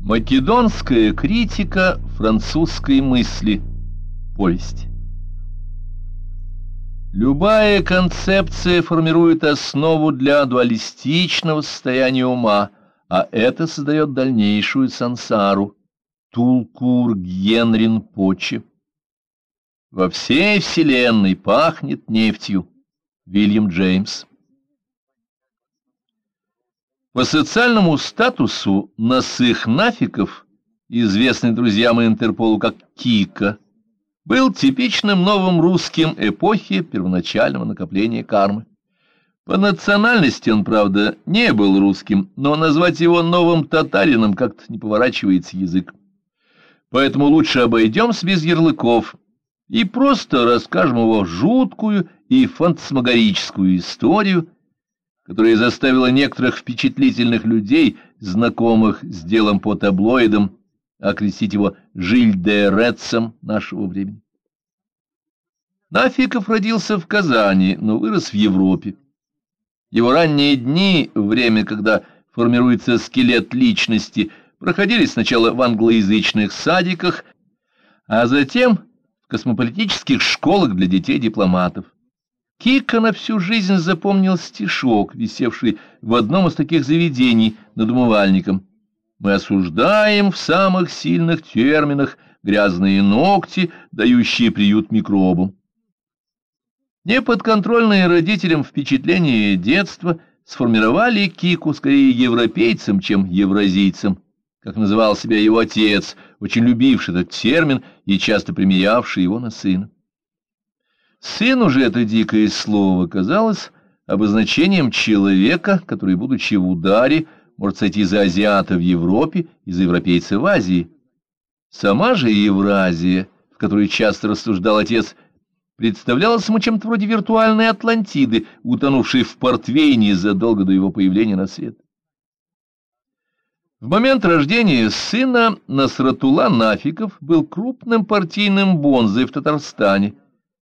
Македонская критика французской мысли. Повесть. Любая концепция формирует основу для дуалистичного состояния ума, а это создает дальнейшую сансару. Тулкур Генрин Почи. Во всей вселенной пахнет нефтью. Вильям Джеймс. По социальному статусу Насых Нафиков, известный друзьям Интерполу как Кика, был типичным новым русским эпохи первоначального накопления кармы. По национальности он, правда, не был русским, но назвать его новым татарином как-то не поворачивается язык. Поэтому лучше обойдемся без ярлыков и просто расскажем его жуткую и фантасмагорическую историю, которая заставила некоторых впечатлительных людей, знакомых с делом по таблоидам, окрестить его Жиль де Рецем нашего времени. Нафиков родился в Казани, но вырос в Европе. Его ранние дни, время, когда формируется скелет личности, проходили сначала в англоязычных садиках, а затем в космополитических школах для детей-дипломатов. Кика на всю жизнь запомнил стишок, висевший в одном из таких заведений над умывальником. «Мы осуждаем в самых сильных терминах грязные ногти, дающие приют микробам». Неподконтрольные родителям впечатления детства сформировали Кику скорее европейцем, чем евразийцем, как называл себя его отец, очень любивший этот термин и часто примерявший его на сына. Сыну же это дикое слово казалось обозначением человека, который, будучи в ударе, может сойти за азиата в Европе и за европейца в Азии. Сама же Евразия, в которой часто рассуждал отец, представлялась ему чем-то вроде виртуальной Атлантиды, утонувшей в портвейне задолго до его появления на свет. В момент рождения сына Насратула Нафиков был крупным партийным бонзой в Татарстане,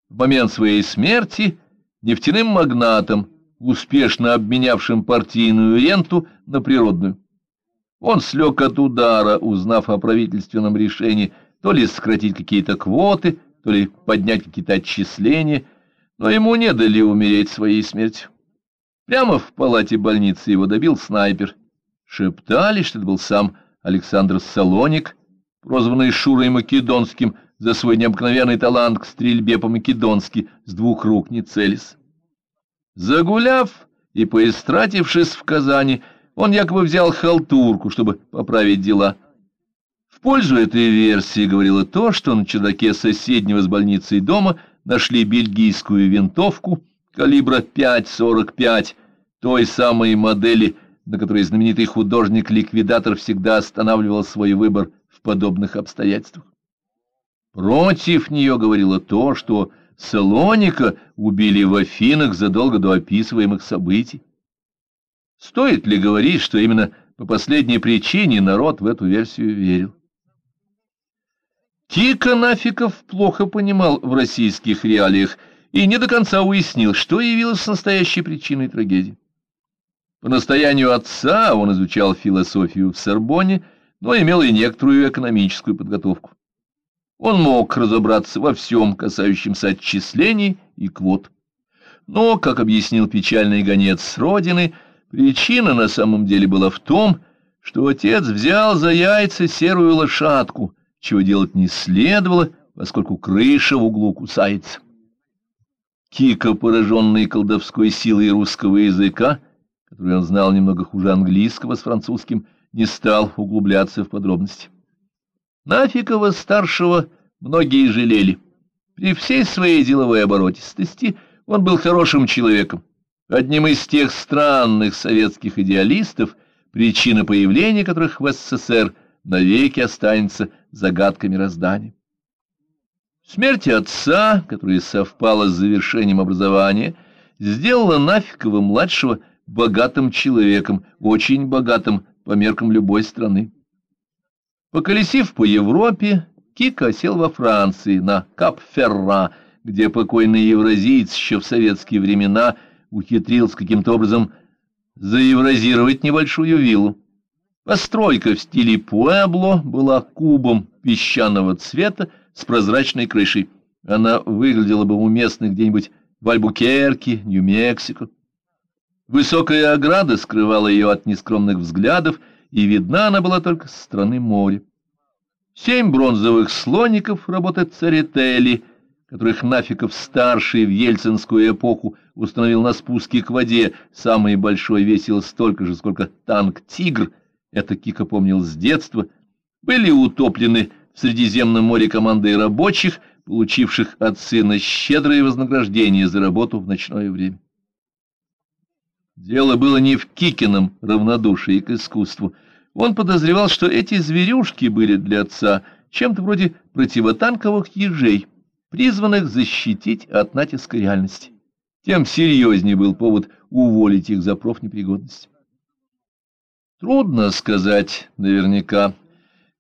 в момент своей смерти нефтяным магнатом, успешно обменявшим партийную ренту на природную. Он слег от удара, узнав о правительственном решении то ли сократить какие-то квоты, то ли поднять какие-то отчисления, но ему не дали умереть своей смертью. Прямо в палате больницы его добил снайпер. Шептали, что это был сам Александр Салоник, прозванный Шурой Македонским, за свой необыкновенный талант к стрельбе по-македонски с двух рук не целясь. Загуляв и поистратившись в Казани, он якобы взял халтурку, чтобы поправить дела. В пользу этой версии говорило то, что на чердаке соседнего с больницей дома нашли бельгийскую винтовку калибра 5,45, той самой модели, на которой знаменитый художник-ликвидатор всегда останавливал свой выбор в подобных обстоятельствах. Против нее говорило то, что Салоника убили в Афинах задолго до описываемых событий. Стоит ли говорить, что именно по последней причине народ в эту версию верил? Кика Нафиков плохо понимал в российских реалиях и не до конца уяснил, что явилось настоящей причиной трагедии. По настоянию отца он изучал философию в Сорбонне, но имел и некоторую экономическую подготовку. Он мог разобраться во всем, касающемся отчислений и квот. Но, как объяснил печальный гонец родины, причина на самом деле была в том, что отец взял за яйца серую лошадку, чего делать не следовало, поскольку крыша в углу кусается. Кика, пораженный колдовской силой русского языка, который он знал немного хуже английского с французским, не стал углубляться в подробности. Нафикова-старшего многие жалели. При всей своей деловой оборотистости он был хорошим человеком, одним из тех странных советских идеалистов, причина появления которых в СССР навеки останется загадкой мироздания. Смерть отца, которая совпала с завершением образования, сделала Нафикова-младшего богатым человеком, очень богатым по меркам любой страны. Поколесив по Европе, Кика сел во Франции, на Кап-Ферра, где покойный евразиец еще в советские времена ухитрился каким-то образом заевразировать небольшую виллу. Постройка в стиле Пуэбло была кубом песчаного цвета с прозрачной крышей. Она выглядела бы уместной где-нибудь в Альбукерке, Нью-Мексико. Высокая ограда скрывала ее от нескромных взглядов, и видна она была только со стороны моря. Семь бронзовых слоников работы Церетели, которых Нафиков-старший в ельцинскую эпоху установил на спуске к воде, самый большой весил столько же, сколько танк «Тигр», это Кика помнил с детства, были утоплены в Средиземном море командой рабочих, получивших от сына щедрое вознаграждение за работу в ночное время. Дело было не в Кикином равнодушии к искусству, он подозревал, что эти зверюшки были для отца чем-то вроде противотанковых ежей, призванных защитить от натиска реальности. Тем серьезнее был повод уволить их за профнепригодность. Трудно сказать наверняка,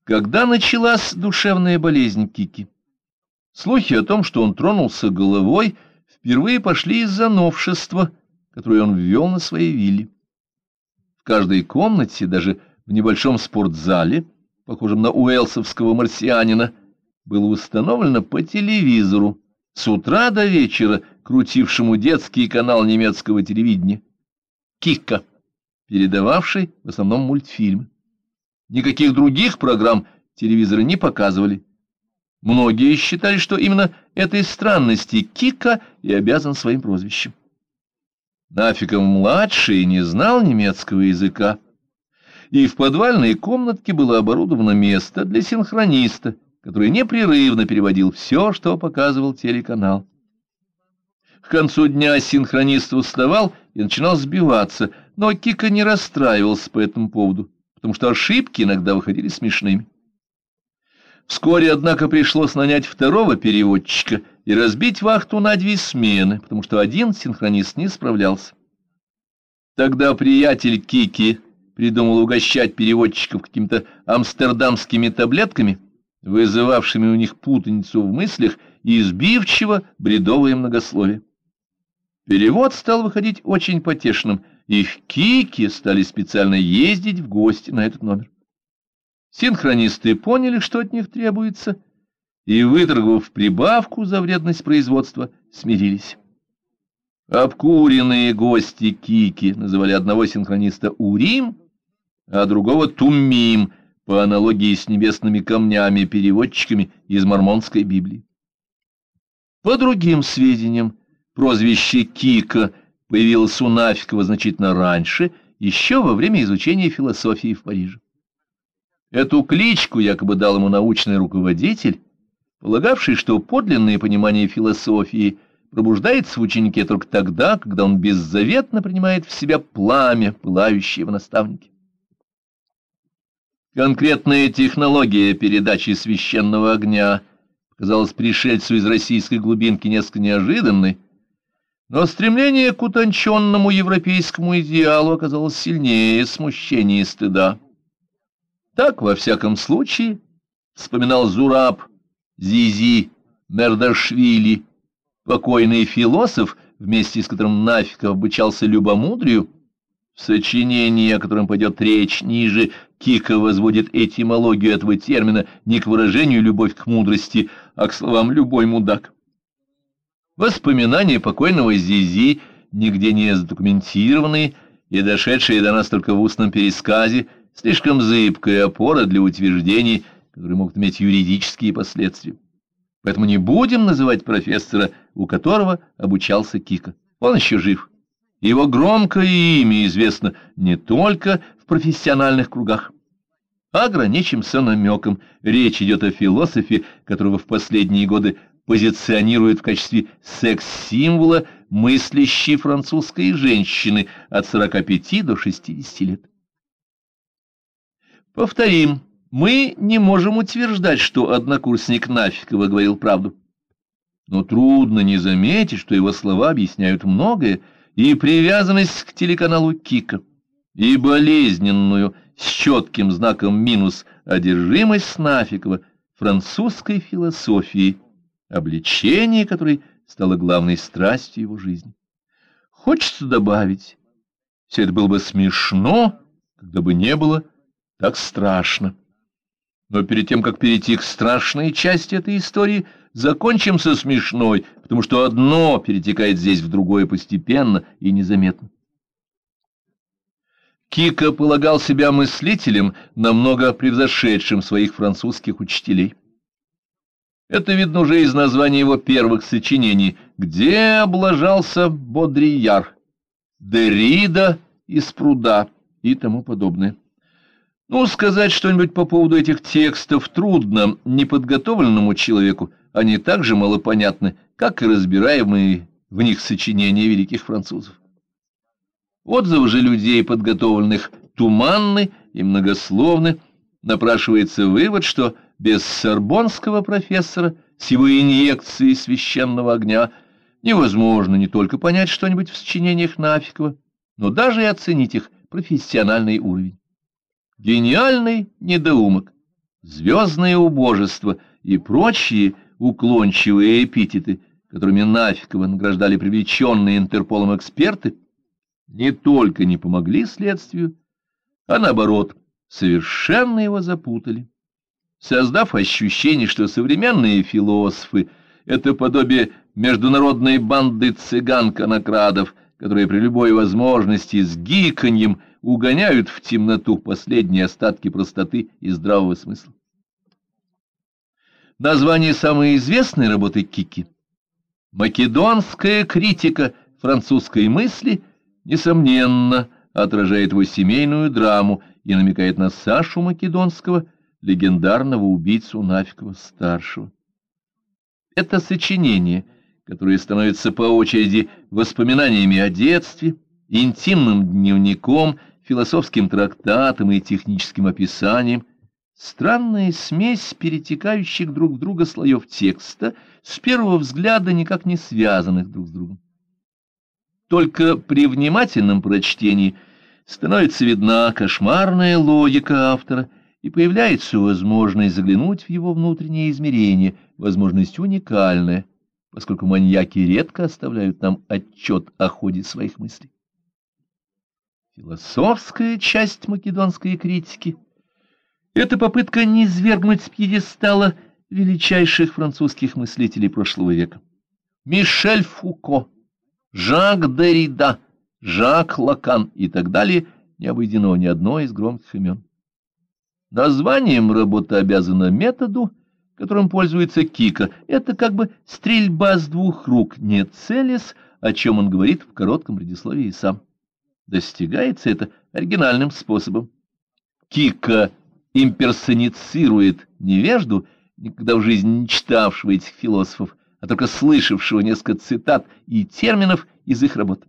когда началась душевная болезнь Кики. Слухи о том, что он тронулся головой, впервые пошли из-за новшества, которое он ввел на своей вилле. В каждой комнате, даже в небольшом спортзале, похожем на уэлсовского марсианина, было установлено по телевизору с утра до вечера крутившему детский канал немецкого телевидения «Кика», передававший в основном мультфильмы. Никаких других программ телевизоры не показывали. Многие считали, что именно этой странности Кика и обязан своим прозвищем. Нафиков-младший не знал немецкого языка, и в подвальной комнатке было оборудовано место для синхрониста, который непрерывно переводил все, что показывал телеканал. К концу дня синхронист уставал и начинал сбиваться, но Кика не расстраивался по этому поводу, потому что ошибки иногда выходили смешными. Вскоре, однако, пришлось нанять второго переводчика и разбить вахту на две смены, потому что один синхронист не справлялся. Тогда приятель Кики придумал угощать переводчиков какими-то амстердамскими таблетками, вызывавшими у них путаницу в мыслях и избивчиво бредовое многословие. Перевод стал выходить очень потешным, и в Кике стали специально ездить в гости на этот номер. Синхронисты поняли, что от них требуется, и, выторговав прибавку за вредность производства, смирились. Обкуренные гости Кики называли одного синхрониста Урим, а другого Туммим, по аналогии с небесными камнями-переводчиками из Мормонской Библии. По другим сведениям, прозвище Кика появилось у Нафикова значительно раньше, еще во время изучения философии в Париже. Эту кличку якобы дал ему научный руководитель, полагавший, что подлинное понимание философии пробуждается в ученике только тогда, когда он беззаветно принимает в себя пламя, пылающее в наставнике. Конкретная технология передачи священного огня показалась пришельцу из российской глубинки несколько неожиданной, но стремление к утонченному европейскому идеалу оказалось сильнее смущения и стыда. Так, во всяком случае, вспоминал Зураб, Зизи, Мердашвили, покойный философ, вместе с которым Нафиков обучался любомудрию, в сочинении, о котором пойдет речь ниже, Кика возводит этимологию этого термина не к выражению «любовь к мудрости», а к словам «любой мудак». Воспоминания покойного Зизи, нигде не задокументированные и дошедшие до нас только в устном пересказе, слишком зыбкая опора для утверждений, которые могут иметь юридические последствия. Поэтому не будем называть профессора, у которого обучался Кика. Он еще жив. Его громкое имя известно не только в профессиональных кругах. Ограничимся намеком. Речь идет о философе, которого в последние годы позиционируют в качестве секс-символа мыслящей французской женщины от 45 до 60 лет. Повторим, мы не можем утверждать, что однокурсник Нафикова говорил правду. Но трудно не заметить, что его слова объясняют многое, и привязанность к телеканалу Кика, и болезненную, с четким знаком минус, одержимость Снафикова французской философии, обличение которой стало главной страстью его жизни. Хочется добавить, все это было бы смешно, когда бы не было Так страшно. Но перед тем, как перейти к страшной части этой истории, закончим со смешной, потому что одно перетекает здесь в другое постепенно и незаметно. Кика полагал себя мыслителем, намного превзошедшим своих французских учителей. Это видно уже из названия его первых сочинений, где облажался Бодрияр, Дерида из пруда и тому подобное. Ну, сказать что-нибудь по поводу этих текстов трудно неподготовленному человеку, они так же малопонятны, как и разбираемые в них сочинения великих французов. Отзывы же людей, подготовленных, туманны и многословны, напрашивается вывод, что без сорбонского профессора с его инъекцией священного огня невозможно не только понять что-нибудь в сочинениях Нафикова, но даже и оценить их профессиональный уровень. Гениальный недоумок, звездное убожество и прочие уклончивые эпитеты, которыми Нафикова награждали привлеченные Интерполом эксперты, не только не помогли следствию, а наоборот, совершенно его запутали. Создав ощущение, что современные философы — это подобие международной банды цыган-конокрадов, которые при любой возможности с гиканьем угоняют в темноту последние остатки простоты и здравого смысла. Название самой известной работы Кики — «Македонская критика французской мысли» несомненно отражает его семейную драму и намекает на Сашу Македонского — легендарного убийцу Нафикова-старшего. Это сочинение, которое становится по очереди воспоминаниями о детстве, интимным дневником, философским трактатом и техническим описанием, странная смесь перетекающих друг в друга слоев текста, с первого взгляда никак не связанных друг с другом. Только при внимательном прочтении становится видна кошмарная логика автора — и появляется возможность заглянуть в его внутреннее измерение, возможность уникальная, поскольку маньяки редко оставляют нам отчет о ходе своих мыслей. Философская часть македонской критики — это попытка не свергнуть с пьедестала величайших французских мыслителей прошлого века. Мишель Фуко, Жак Деррида, Жак Лакан и так далее не обойдено ни одно из громких имен. Названием работа обязана методу, которым пользуется Кика. Это как бы стрельба с двух рук, не целясь, о чем он говорит в коротком предисловии сам. Достигается это оригинальным способом. Кика имперсоницирует невежду, никогда в жизни не читавшего этих философов, а только слышавшего несколько цитат и терминов из их работ.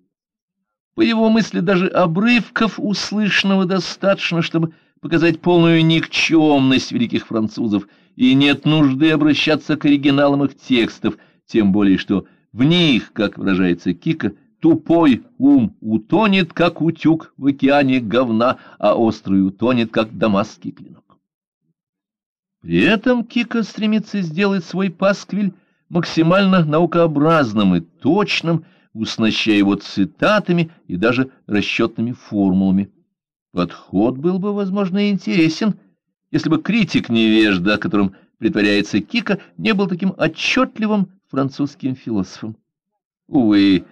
По его мысли, даже обрывков услышанного достаточно, чтобы показать полную никчемность великих французов, и нет нужды обращаться к оригиналам их текстов, тем более что в них, как выражается Кика, тупой ум утонет, как утюг в океане говна, а острый утонет, как дамасский клинок. При этом Кика стремится сделать свой пасквиль максимально наукообразным и точным, уснащая его цитатами и даже расчетными формулами. Подход был бы, возможно, интересен, если бы критик-невежда, которым притворяется Кика, не был таким отчетливым французским философом. Увы,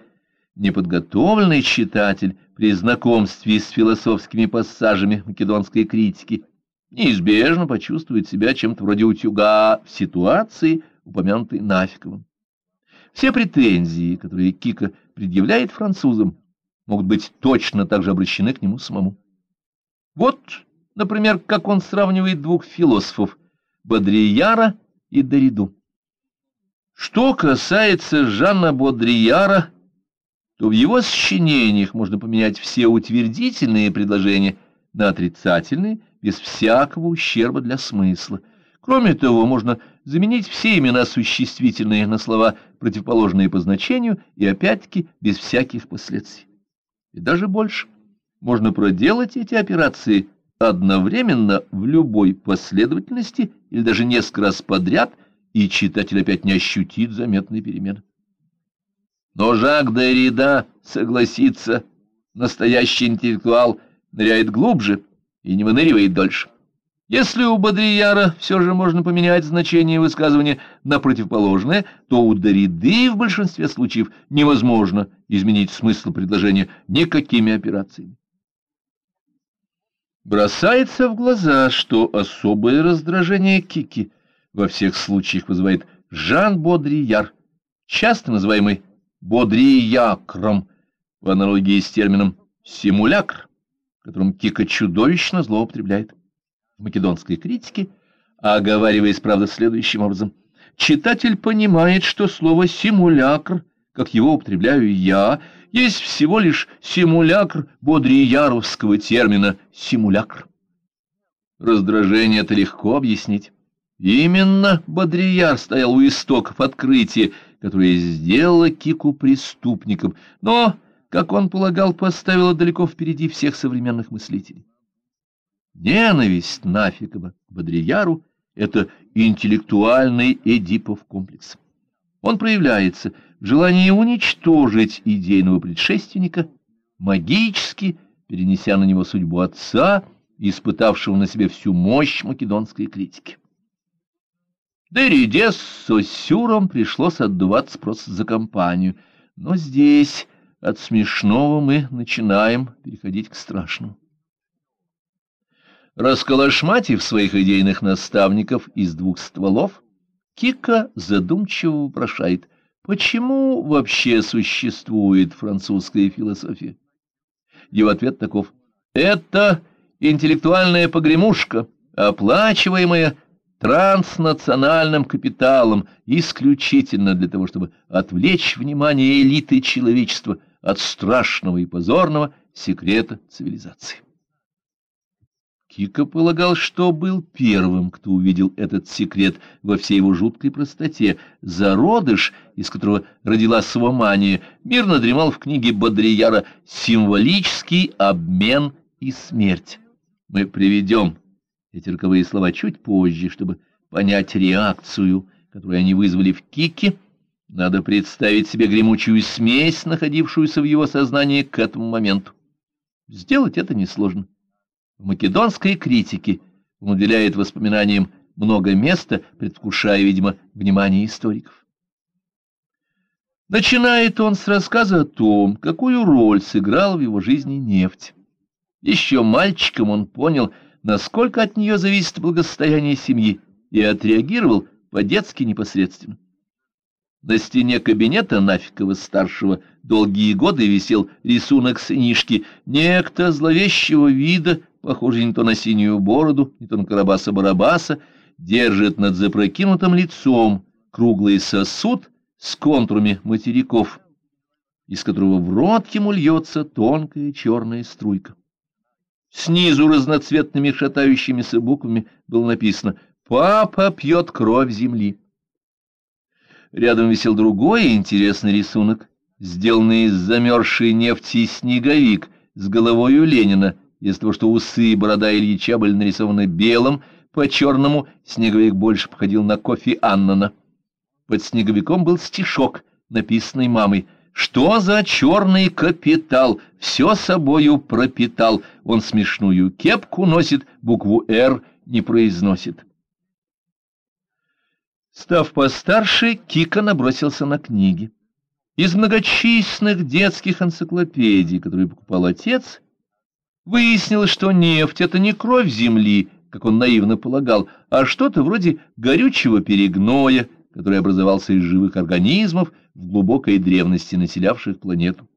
неподготовленный читатель при знакомстве с философскими пассажами македонской критики неизбежно почувствует себя чем-то вроде утюга в ситуации, упомянутой Нафиковым. Все претензии, которые Кика предъявляет французам, могут быть точно так же обращены к нему самому. Вот, например, как он сравнивает двух философов — Бодрияра и Дориду. Что касается Жанна Бодрияра, то в его сочинениях можно поменять все утвердительные предложения на отрицательные, без всякого ущерба для смысла. Кроме того, можно заменить все имена существительные на слова, противоположные по значению, и опять-таки без всяких последствий. И даже больше можно проделать эти операции одновременно в любой последовательности или даже несколько раз подряд, и читатель опять не ощутит заметной перемены. Но Жак Деррида согласится, настоящий интеллектуал ныряет глубже и не выныривает дольше. Если у Бодрияра все же можно поменять значение высказывания на противоположное, то у Дориды в большинстве случаев невозможно изменить смысл предложения никакими операциями. Бросается в глаза, что особое раздражение Кики во всех случаях вызывает Жан Бодрияр, часто называемый Бодриякром, в аналогии с термином «симулякр», которым Кика чудовищно злоупотребляет в македонской критике, оговариваясь, правда, следующим образом. Читатель понимает, что слово «симулякр», как его употребляю я, есть всего лишь симулякр бодрияровского термина «симулякр». Раздражение это легко объяснить. Именно Бодрияр стоял у истоков открытия, которое сделало Кику преступником, но, как он полагал, поставило далеко впереди всех современных мыслителей. Ненависть Нафикова к Бодрияру — это интеллектуальный Эдипов комплекс. Он проявляется в желании уничтожить идейного предшественника, магически перенеся на него судьбу отца, испытавшего на себе всю мощь македонской критики. Дериде с Сосюром пришлось отдуваться просто за компанию, но здесь от смешного мы начинаем переходить к страшному. Расколошматив своих идейных наставников из двух стволов, Кика задумчиво вопрошает, почему вообще существует французская философия? Его ответ таков. Это интеллектуальная погремушка, оплачиваемая транснациональным капиталом исключительно для того, чтобы отвлечь внимание элиты человечества от страшного и позорного секрета цивилизации. Кика полагал, что был первым, кто увидел этот секрет во всей его жуткой простоте. Зародыш, из которого родилась свомания, мирно дремал в книге Бодрияра «Символический обмен и смерть». Мы приведем эти роковые слова чуть позже, чтобы понять реакцию, которую они вызвали в Кике. Надо представить себе гремучую смесь, находившуюся в его сознании к этому моменту. Сделать это несложно. В македонской критике он уделяет воспоминаниям много места, предвкушая, видимо, внимание историков. Начинает он с рассказа о том, какую роль сыграл в его жизни нефть. Еще мальчиком он понял, насколько от нее зависит благосостояние семьи, и отреагировал по-детски непосредственно. На стене кабинета Нафикова-старшего долгие годы висел рисунок сынишки, некто зловещего вида, похожий не то на синюю бороду, не то на Карабаса-Барабаса, держит над запрокинутым лицом круглый сосуд с контурами материков, из которого в рот ему льется тонкая черная струйка. Снизу разноцветными шатающимися буквами было написано «Папа пьет кровь земли». Рядом висел другой интересный рисунок, сделанный из замерзшей нефти снеговик с головою Ленина, из того, что усы и борода Ильича были нарисованы белым, по-черному снеговик больше походил на кофе Аннана. Под снеговиком был стишок, написанный мамой. «Что за черный капитал? Все собою пропитал. Он смешную кепку носит, букву «Р» не произносит». Став постарше, Кика набросился на книги. Из многочисленных детских энциклопедий, которые покупал отец, Выяснилось, что нефть — это не кровь земли, как он наивно полагал, а что-то вроде горючего перегноя, который образовался из живых организмов в глубокой древности, населявших планету.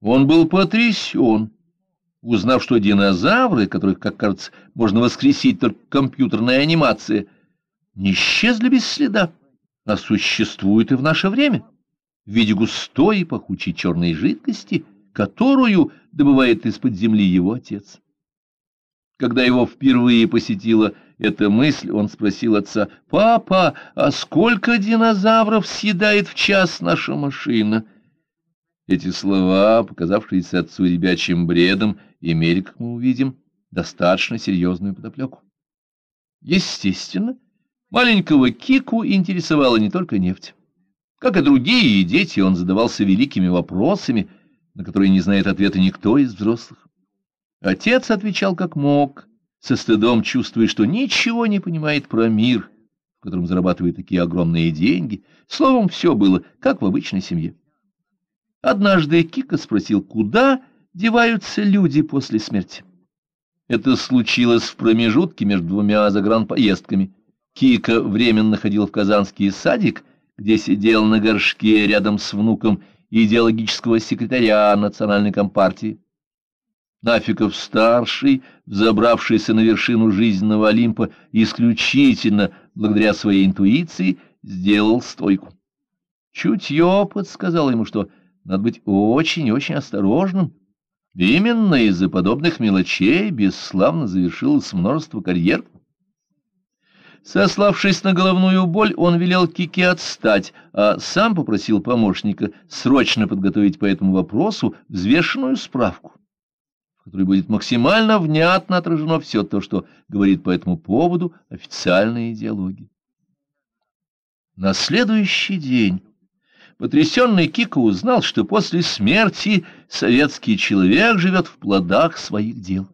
Он был потрясен, узнав, что динозавры, которых, как кажется, можно воскресить только компьютерная анимация, не исчезли без следа, а существуют и в наше время в виде густой и пахучей черной жидкости — которую добывает из-под земли его отец. Когда его впервые посетила эта мысль, он спросил отца, «Папа, а сколько динозавров съедает в час наша машина?» Эти слова, показавшиеся отцу ребячьим бредом, имели, как мы увидим, достаточно серьезную подоплеку. Естественно, маленького Кику интересовала не только нефть. Как и другие дети, он задавался великими вопросами — на которые не знает ответа никто из взрослых. Отец отвечал как мог, со стыдом чувствуя, что ничего не понимает про мир, в котором зарабатывают такие огромные деньги. Словом, все было, как в обычной семье. Однажды Кика спросил, куда деваются люди после смерти. Это случилось в промежутке между двумя загранпоездками. Кика временно ходил в казанский садик, где сидел на горшке рядом с внуком идеологического секретаря национальной компартии. Нафиков-старший, взобравшийся на вершину жизненного Олимпа исключительно благодаря своей интуиции, сделал стойку. Чутье подсказало ему, что надо быть очень-очень осторожным. Именно из-за подобных мелочей бесславно завершилось множество карьер. Сославшись на головную боль, он велел Кике отстать, а сам попросил помощника срочно подготовить по этому вопросу взвешенную справку в которой будет максимально внятно отражено все то, что говорит по этому поводу официальная идеология. На следующий день потрясенный Кика узнал, что после смерти советский человек живет в плодах своих дел.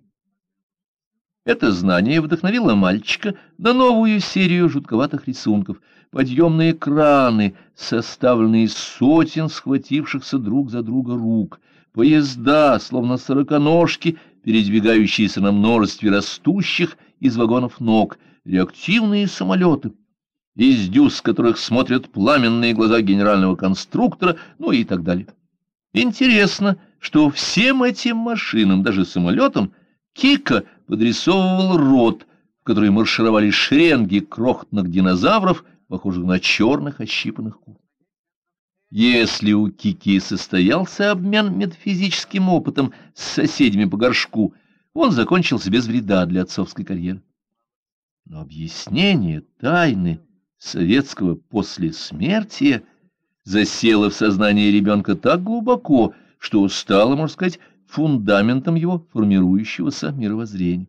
Это знание вдохновило мальчика на новую серию жутковатых рисунков. Подъемные краны, составленные из сотен схватившихся друг за друга рук, поезда, словно сороконожки, передвигающиеся на множестве растущих из вагонов ног, реактивные самолеты, из дюз которых смотрят пламенные глаза генерального конструктора, ну и так далее. Интересно, что всем этим машинам, даже самолетам, Кика подрисовывал рот, в который маршировали шеренги крохотных динозавров, похожих на черных ощипанных кур. Если у Кики состоялся обмен метафизическим опытом с соседями по горшку, он закончился без вреда для отцовской карьеры. Но объяснение тайны советского послесмертия засело в сознание ребенка так глубоко, что стало, можно сказать, фундаментом его формирующегося мировоззрения.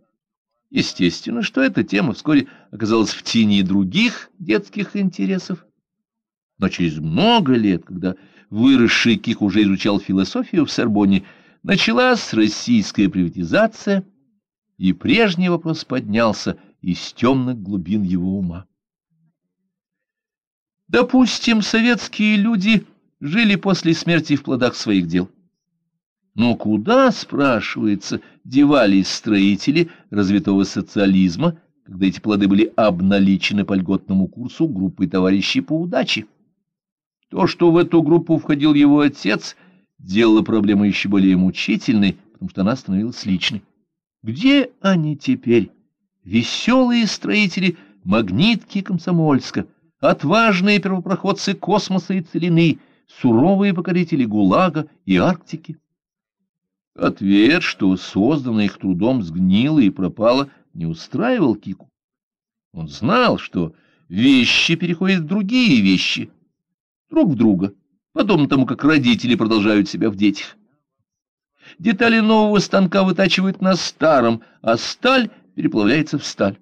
Естественно, что эта тема вскоре оказалась в тени других детских интересов, но через много лет, когда выросший Кик уже изучал философию в Сорбонне, началась российская приватизация, и прежний вопрос поднялся из темных глубин его ума. Допустим, советские люди жили после смерти в плодах своих дел. Но куда, спрашивается, девались строители развитого социализма, когда эти плоды были обналичены по льготному курсу группой товарищей по удаче? То, что в эту группу входил его отец, делало проблему еще более мучительной, потому что она становилась личной. Где они теперь? Веселые строители Магнитки Комсомольска, отважные первопроходцы космоса и целины, суровые покорители ГУЛАГа и Арктики. Ответ, что созданное их трудом сгнило и пропало, не устраивал Кику. Он знал, что вещи переходят в другие вещи, друг в друга, подобно тому, как родители продолжают себя в детях. Детали нового станка вытачивают на старом, а сталь переплавляется в сталь.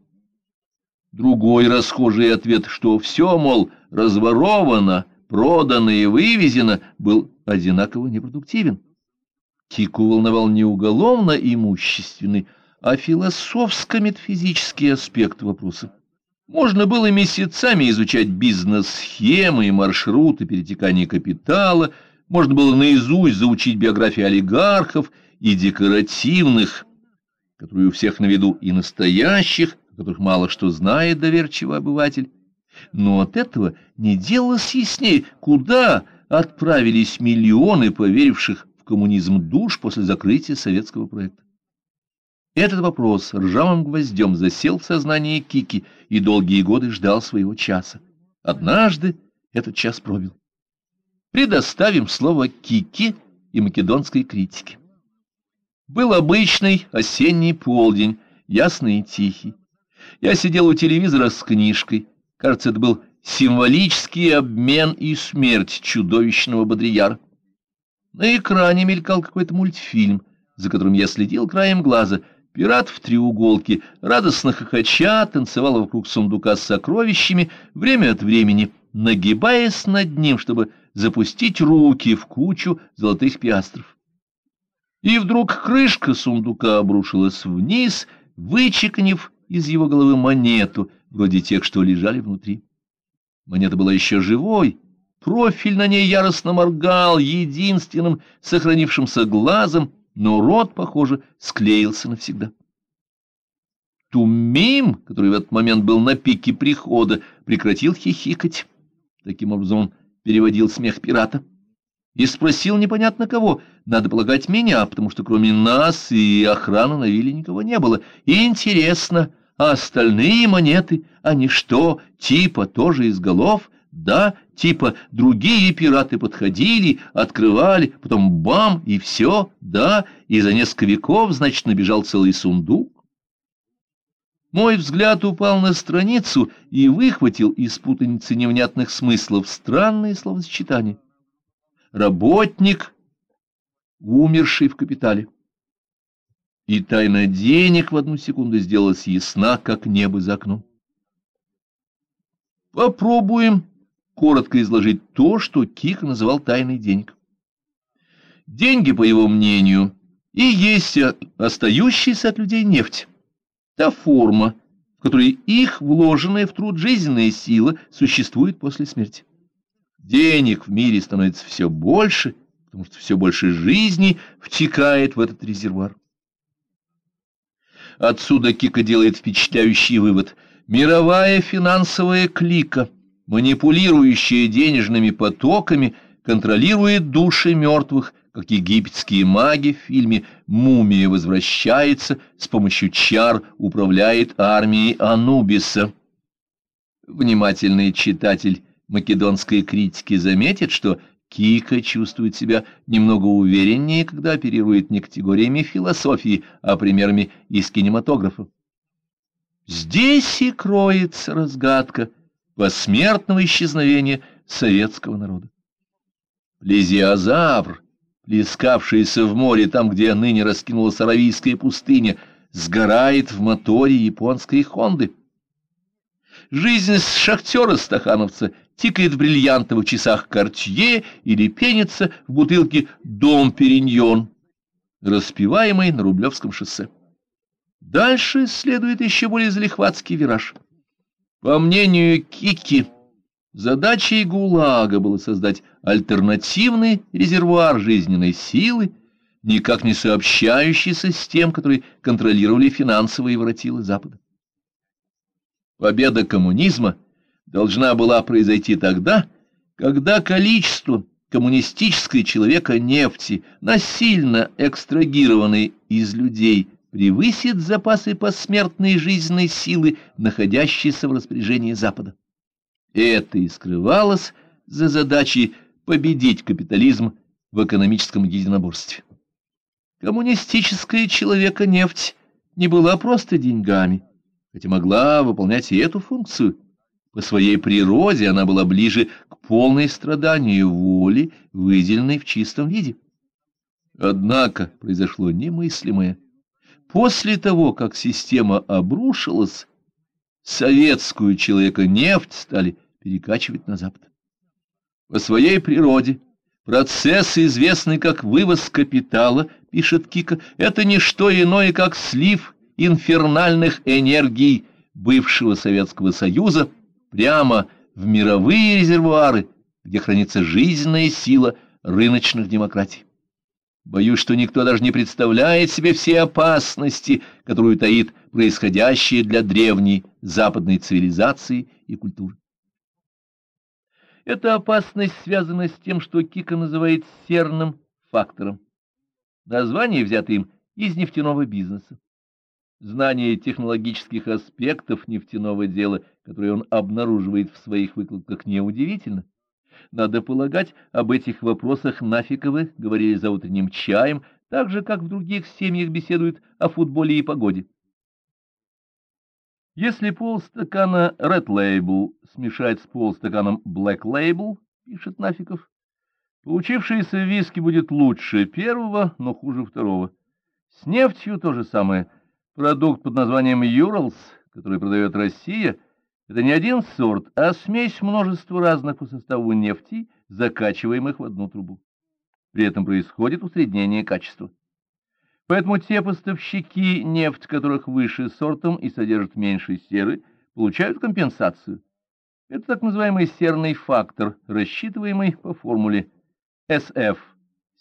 Другой расхожий ответ, что все, мол, разворовано, продано и вывезено, был одинаково непродуктивен. Кику волновал не уголовно-имущественный, а философско-метафизический аспект вопроса. Можно было месяцами изучать бизнес-схемы и маршруты перетекания капитала, можно было наизусть заучить биографии олигархов и декоративных, которые у всех на виду, и настоящих, которых мало что знает доверчивый обыватель. Но от этого не делалось яснее, куда отправились миллионы поверивших коммунизм душ после закрытия советского проекта. Этот вопрос ржавым гвоздем засел в сознании Кики и долгие годы ждал своего часа. Однажды этот час пробил. Предоставим слово Кики и македонской критике. Был обычный осенний полдень, ясный и тихий. Я сидел у телевизора с книжкой. Кажется, это был символический обмен и смерть чудовищного Бодрияра. На экране мелькал какой-то мультфильм, за которым я следил краем глаза — Пират в треуголке, радостно хохоча, танцевал вокруг сундука с сокровищами, время от времени нагибаясь над ним, чтобы запустить руки в кучу золотых пиастров. И вдруг крышка сундука обрушилась вниз, вычеканив из его головы монету, вроде тех, что лежали внутри. Монета была еще живой, профиль на ней яростно моргал единственным сохранившимся глазом, но рот, похоже, склеился навсегда. Тумим, который в этот момент был на пике прихода, прекратил хихикать. Таким образом он переводил смех пирата и спросил непонятно кого, надо полагать меня, потому что кроме нас и охраны на вилле никого не было. Интересно, а остальные монеты, они что, типа тоже из голов? Да, типа другие пираты подходили, открывали, потом бам, и все, да, и за несколько веков, значит, набежал целый сундук. Мой взгляд упал на страницу и выхватил из путаницы невнятных смыслов странные словосочетания. Работник, умерший в капитале. И тайна денег в одну секунду сделалась ясна, как небо за окном. Попробуем коротко изложить то, что Кик называл тайной денег. Деньги, по его мнению, и есть остающаяся от людей нефть та форма, в которой их вложенная в труд жизненная сила существует после смерти. Денег в мире становится все больше, потому что все больше жизни втекает в этот резервуар. Отсюда Кика делает впечатляющий вывод. Мировая финансовая клика, манипулирующая денежными потоками, контролирует души мертвых, как египетские маги в фильме «Мумия возвращается», с помощью чар управляет армией Анубиса. Внимательный читатель македонской критики заметит, что Кика чувствует себя немного увереннее, когда оперирует не категориями философии, а примерами из кинематографа. Здесь и кроется разгадка посмертного исчезновения советского народа. Плезиозавр — плескавшаяся в море, там, где ныне раскинулась Аравийская пустыня, сгорает в моторе японской Хонды. Жизнь шахтера-стахановца тикает в бриллиантовых часах Кортье или пенится в бутылке «Дом Периньон», распеваемый на Рублевском шоссе. Дальше следует еще более залихватский вираж. По мнению Кики, Задачей ГУЛАГа было создать альтернативный резервуар жизненной силы, никак не сообщающийся с тем, которые контролировали финансовые воротилы Запада. Победа коммунизма должна была произойти тогда, когда количество коммунистической человека нефти, насильно экстрагированной из людей, превысит запасы посмертной жизненной силы, находящиеся в распоряжении Запада. Это и скрывалось за задачей победить капитализм в экономическом единоборстве. Коммунистическая человека-нефть не была просто деньгами, хотя могла выполнять и эту функцию. По своей природе она была ближе к полной страданию воли, выделенной в чистом виде. Однако произошло немыслимое. После того, как система обрушилась, советскую человека-нефть стали перекачивать на Запад. По своей природе процесс, известный как вывоз капитала, пишет Кика, это не что иное, как слив инфернальных энергий бывшего Советского Союза прямо в мировые резервуары, где хранится жизненная сила рыночных демократий. Боюсь, что никто даже не представляет себе все опасности, которую таит происходящее для древней западной цивилизации и культуры. Эта опасность связана с тем, что Кика называет серным фактором. Название взято им из нефтяного бизнеса. Знание технологических аспектов нефтяного дела, которые он обнаруживает в своих выкладках, неудивительно. Надо полагать, об этих вопросах Нафиковы говорили за утренним чаем, так же, как в других семьях беседуют о футболе и погоде. Если полстакана Red Label смешать с полстаканом Black Label, пишет Нафиков, получившийся виски будет лучше первого, но хуже второго. С нефтью то же самое. Продукт под названием Urals, который продает Россия, это не один сорт, а смесь множества разных по составу нефти, закачиваемых в одну трубу. При этом происходит усреднение качества. Поэтому те поставщики, нефть которых выше сортом и содержат меньше серы, получают компенсацию. Это так называемый серный фактор, рассчитываемый по формуле SF,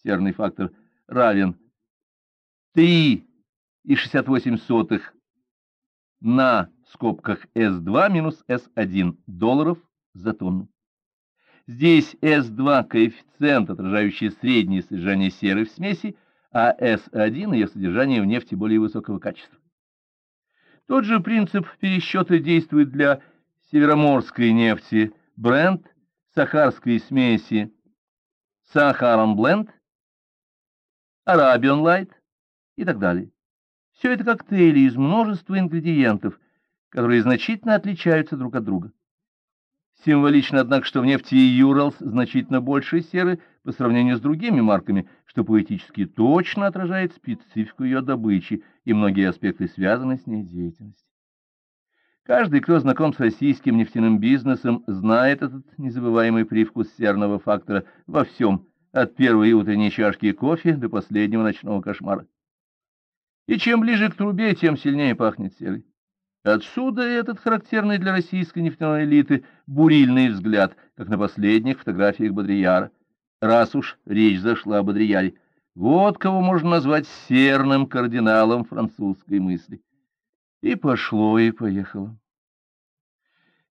серный фактор, равен 3,68 на скобках S2 минус S1 долларов за тонну. Здесь S2 – коэффициент, отражающий среднее содержание серы в смеси, а S1 – ее содержание в нефти более высокого качества. Тот же принцип пересчета действует для североморской нефти Brent, сахарской смеси Saharan Blend, Arabian Light и так далее. Все это коктейли из множества ингредиентов, которые значительно отличаются друг от друга. Символично, однако, что в нефти Юралс значительно больше серы по сравнению с другими марками, что поэтически точно отражает специфику ее добычи и многие аспекты, связанные с ней деятельности. Каждый, кто знаком с российским нефтяным бизнесом, знает этот незабываемый привкус серного фактора во всем, от первой утренней чашки кофе до последнего ночного кошмара. И чем ближе к трубе, тем сильнее пахнет серой. Отсюда этот характерный для российской нефтяной элиты бурильный взгляд, как на последних фотографиях Бодрияра. Раз уж речь зашла о Бодрияре, вот кого можно назвать серным кардиналом французской мысли. И пошло, и поехало.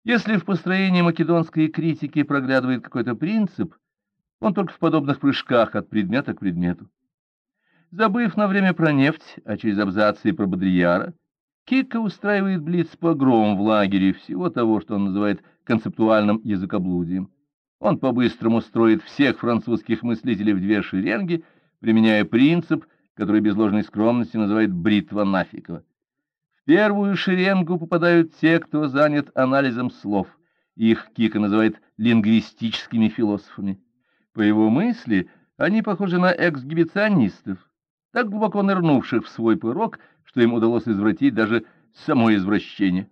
Если в построении македонской критики проглядывает какой-то принцип, он только в подобных прыжках от предмета к предмету. Забыв на время про нефть, а через абзацы про Бодрияра, Кика устраивает блиц-погром в лагере всего того, что он называет концептуальным языкоблудием. Он по-быстрому строит всех французских мыслителей в две шеренги, применяя принцип, который без ложной скромности называет бритва Нафикова. В первую шеренгу попадают те, кто занят анализом слов. Их Кика называет лингвистическими философами. По его мысли, они похожи на эксгибиционистов, так глубоко нырнувших в свой пырог, что им удалось извратить даже само извращение.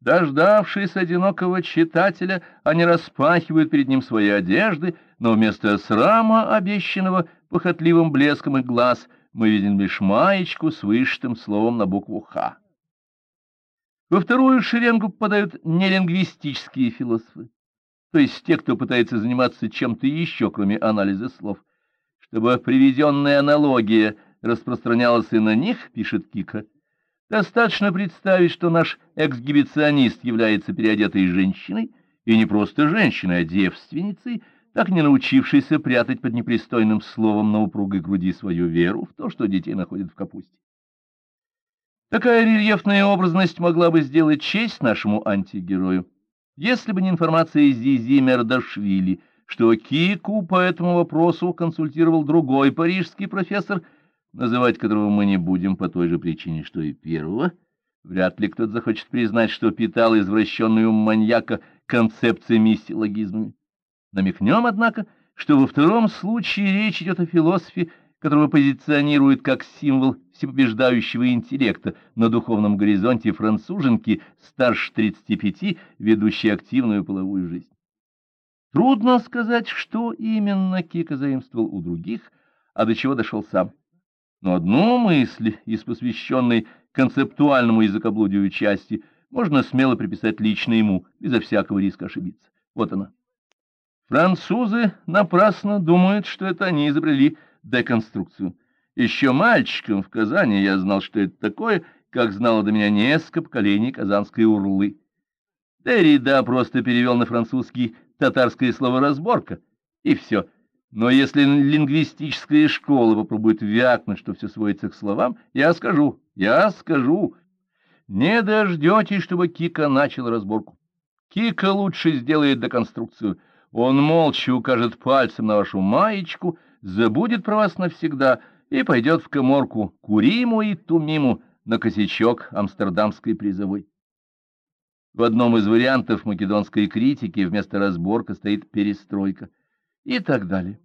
Дождавшись одинокого читателя, они распахивают перед ним свои одежды, но вместо срама, обещанного похотливым блеском их глаз, мы видим лишь маечку с вышитым словом на букву «Х». Во вторую шеренгу попадают нелингвистические философы, то есть те, кто пытается заниматься чем-то еще, кроме анализа слов. Чтобы приведенная аналогия – распространялось и на них, пишет Кика, достаточно представить, что наш эксгибиционист является переодетой женщиной, и не просто женщиной, а девственницей, так не научившейся прятать под непристойным словом на упругой груди свою веру в то, что детей находят в капусте. Такая рельефная образность могла бы сделать честь нашему антигерою, если бы не информация из Зизи Мердашвили, что Кику по этому вопросу консультировал другой парижский профессор – называть которого мы не будем по той же причине, что и первого, вряд ли кто-то захочет признать, что питал извращенную маньяка концепциями и силлогизмами. Намекнем, однако, что во втором случае речь идет о философе, которого позиционирует как символ всепобеждающего интеллекта на духовном горизонте француженки старше 35, ведущей активную половую жизнь. Трудно сказать, что именно Кика заимствовал у других, а до чего дошел сам. Но одну мысль из посвященной концептуальному языкоблудию части можно смело приписать лично ему, безо всякого риска ошибиться. Вот она. Французы напрасно думают, что это они изобрели деконструкцию. Еще мальчиком в Казани я знал, что это такое, как знало до меня несколько поколений казанской урлы. Деррида просто перевел на французский татарское слово «разборка», и все — но если лингвистическая школа попробует вякнуть, что все сводится к словам, я скажу, я скажу. Не дождетесь, чтобы Кика начал разборку. Кика лучше сделает деконструкцию. Он молча укажет пальцем на вашу маечку, забудет про вас навсегда и пойдет в коморку Куриму и Тумиму на косячок амстердамской призовой. В одном из вариантов македонской критики вместо разборка стоит перестройка — и так далее.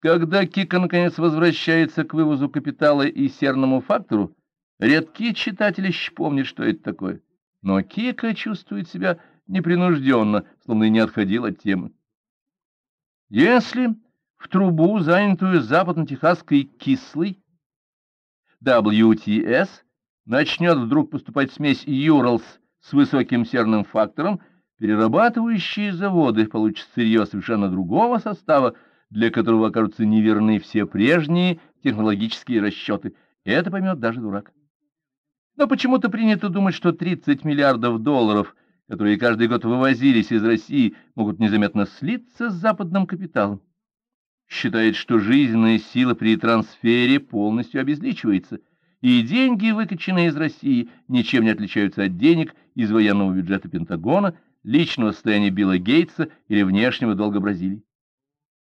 Когда Кика наконец возвращается к вывозу капитала и серному фактору, редкие читатели помнят, что это такое. Но Кика чувствует себя непринужденно, словно и не отходил от темы. Если в трубу, занятую западно-техасской кислой, WTS начнет вдруг поступать смесь Юралс с высоким серным фактором, перерабатывающие заводы получат сырье совершенно другого состава, для которого окажутся неверны все прежние технологические расчеты. Это поймет даже дурак. Но почему-то принято думать, что 30 миллиардов долларов, которые каждый год вывозились из России, могут незаметно слиться с западным капиталом. Считает, что жизненная сила при трансфере полностью обезличивается, и деньги, выкачанные из России, ничем не отличаются от денег из военного бюджета Пентагона, личного состояния Билла Гейтса или внешнего долга Бразилии.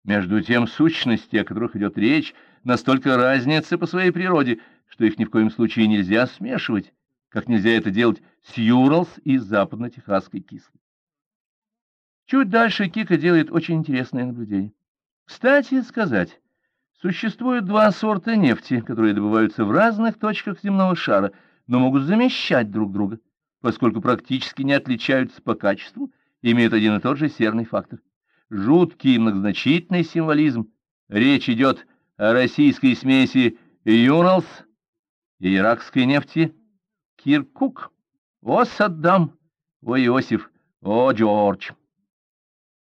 Между тем, сущности, о которых идет речь, настолько разнятся по своей природе, что их ни в коем случае нельзя смешивать, как нельзя это делать с Юралс и западно-техасской кислой. Чуть дальше Кика делает очень интересное наблюдение. Кстати сказать, существует два сорта нефти, которые добываются в разных точках земного шара, но могут замещать друг друга, поскольку практически не отличаются по качеству имеют один и тот же серный фактор жуткий многозначительный символизм. Речь идет о российской смеси Юралс и иракской нефти Киркук. О, Саддам! О, Иосиф! О, Джордж!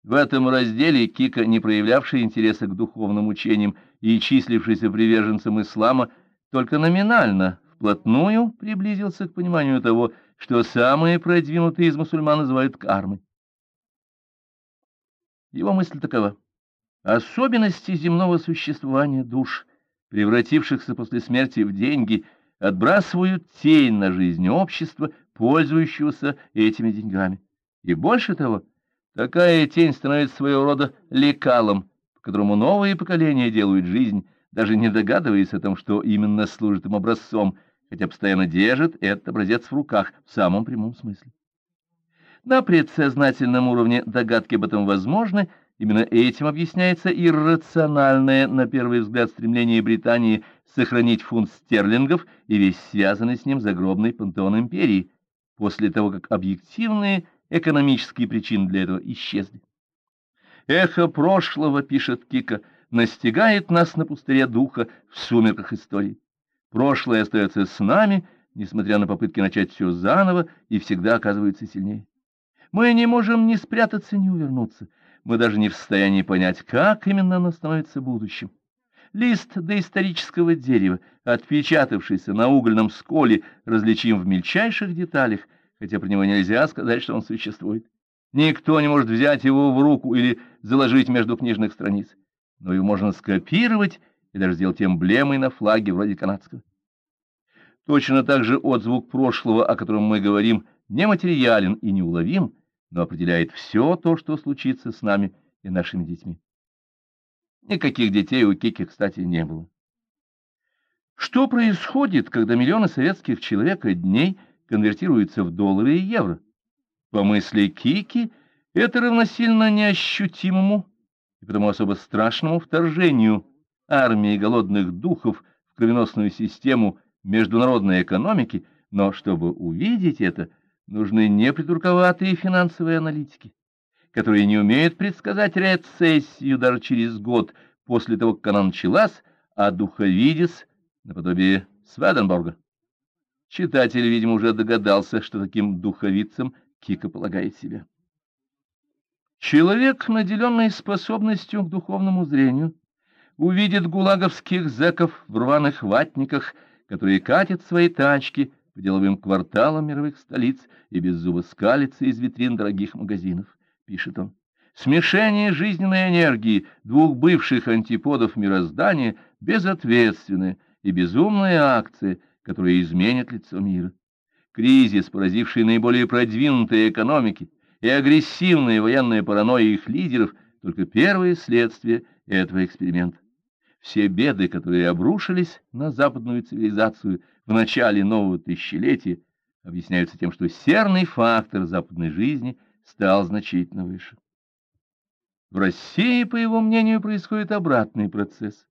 В этом разделе Кика, не проявлявший интереса к духовным учениям и числившийся приверженцем ислама, только номинально, вплотную приблизился к пониманию того, что самые продвинутые из мусульман называют кармой. Его мысль такова. Особенности земного существования душ, превратившихся после смерти в деньги, отбрасывают тень на жизнь общества, пользующегося этими деньгами. И больше того, такая тень становится своего рода лекалом, по которому новые поколения делают жизнь, даже не догадываясь о том, что именно служит им образцом, хотя постоянно держит этот образец в руках в самом прямом смысле. На предсознательном уровне догадки об этом возможны, именно этим объясняется иррациональное, на первый взгляд, стремление Британии сохранить фунт стерлингов и весь связанный с ним загробный пантеон империи, после того, как объективные экономические причины для этого исчезли. «Эхо прошлого», — пишет Кика, — «настигает нас на пустыре духа в сумерках истории. Прошлое остается с нами, несмотря на попытки начать все заново, и всегда оказывается сильнее». Мы не можем ни спрятаться, ни увернуться. Мы даже не в состоянии понять, как именно оно становится будущим. Лист доисторического дерева, отпечатавшийся на угольном сколе, различим в мельчайших деталях, хотя про него нельзя сказать, что он существует. Никто не может взять его в руку или заложить между книжных страниц, но его можно скопировать и даже сделать эмблемой на флаге вроде канадского. Точно так же отзвук прошлого, о котором мы говорим, нематериален и неуловим, но определяет все то, что случится с нами и нашими детьми. Никаких детей у Кики, кстати, не было. Что происходит, когда миллионы советских человека дней конвертируются в доллары и евро? По мысли Кики, это равносильно неощутимому и потому особо страшному вторжению армии голодных духов в кровеносную систему международной экономики, но чтобы увидеть это – нужны непридурковатые финансовые аналитики, которые не умеют предсказать рецессию даже через год после того, как она началась, а духовидец наподобие Сведенборга. Читатель, видимо, уже догадался, что таким духовицем Кика полагает себя. Человек, наделенный способностью к духовному зрению, увидит гулаговских зэков в рваных ватниках, которые катят свои тачки по деловым кварталам мировых столиц и без зуба скалится из витрин дорогих магазинов, пишет он. Смешение жизненной энергии двух бывших антиподов мироздания — безответственная и безумная акция, которая изменит лицо мира. Кризис, поразивший наиболее продвинутые экономики, и агрессивная военная паранойя их лидеров — только первое следствие этого эксперимента. Все беды, которые обрушились на западную цивилизацию в начале нового тысячелетия, объясняются тем, что серный фактор западной жизни стал значительно выше. В России, по его мнению, происходит обратный процесс.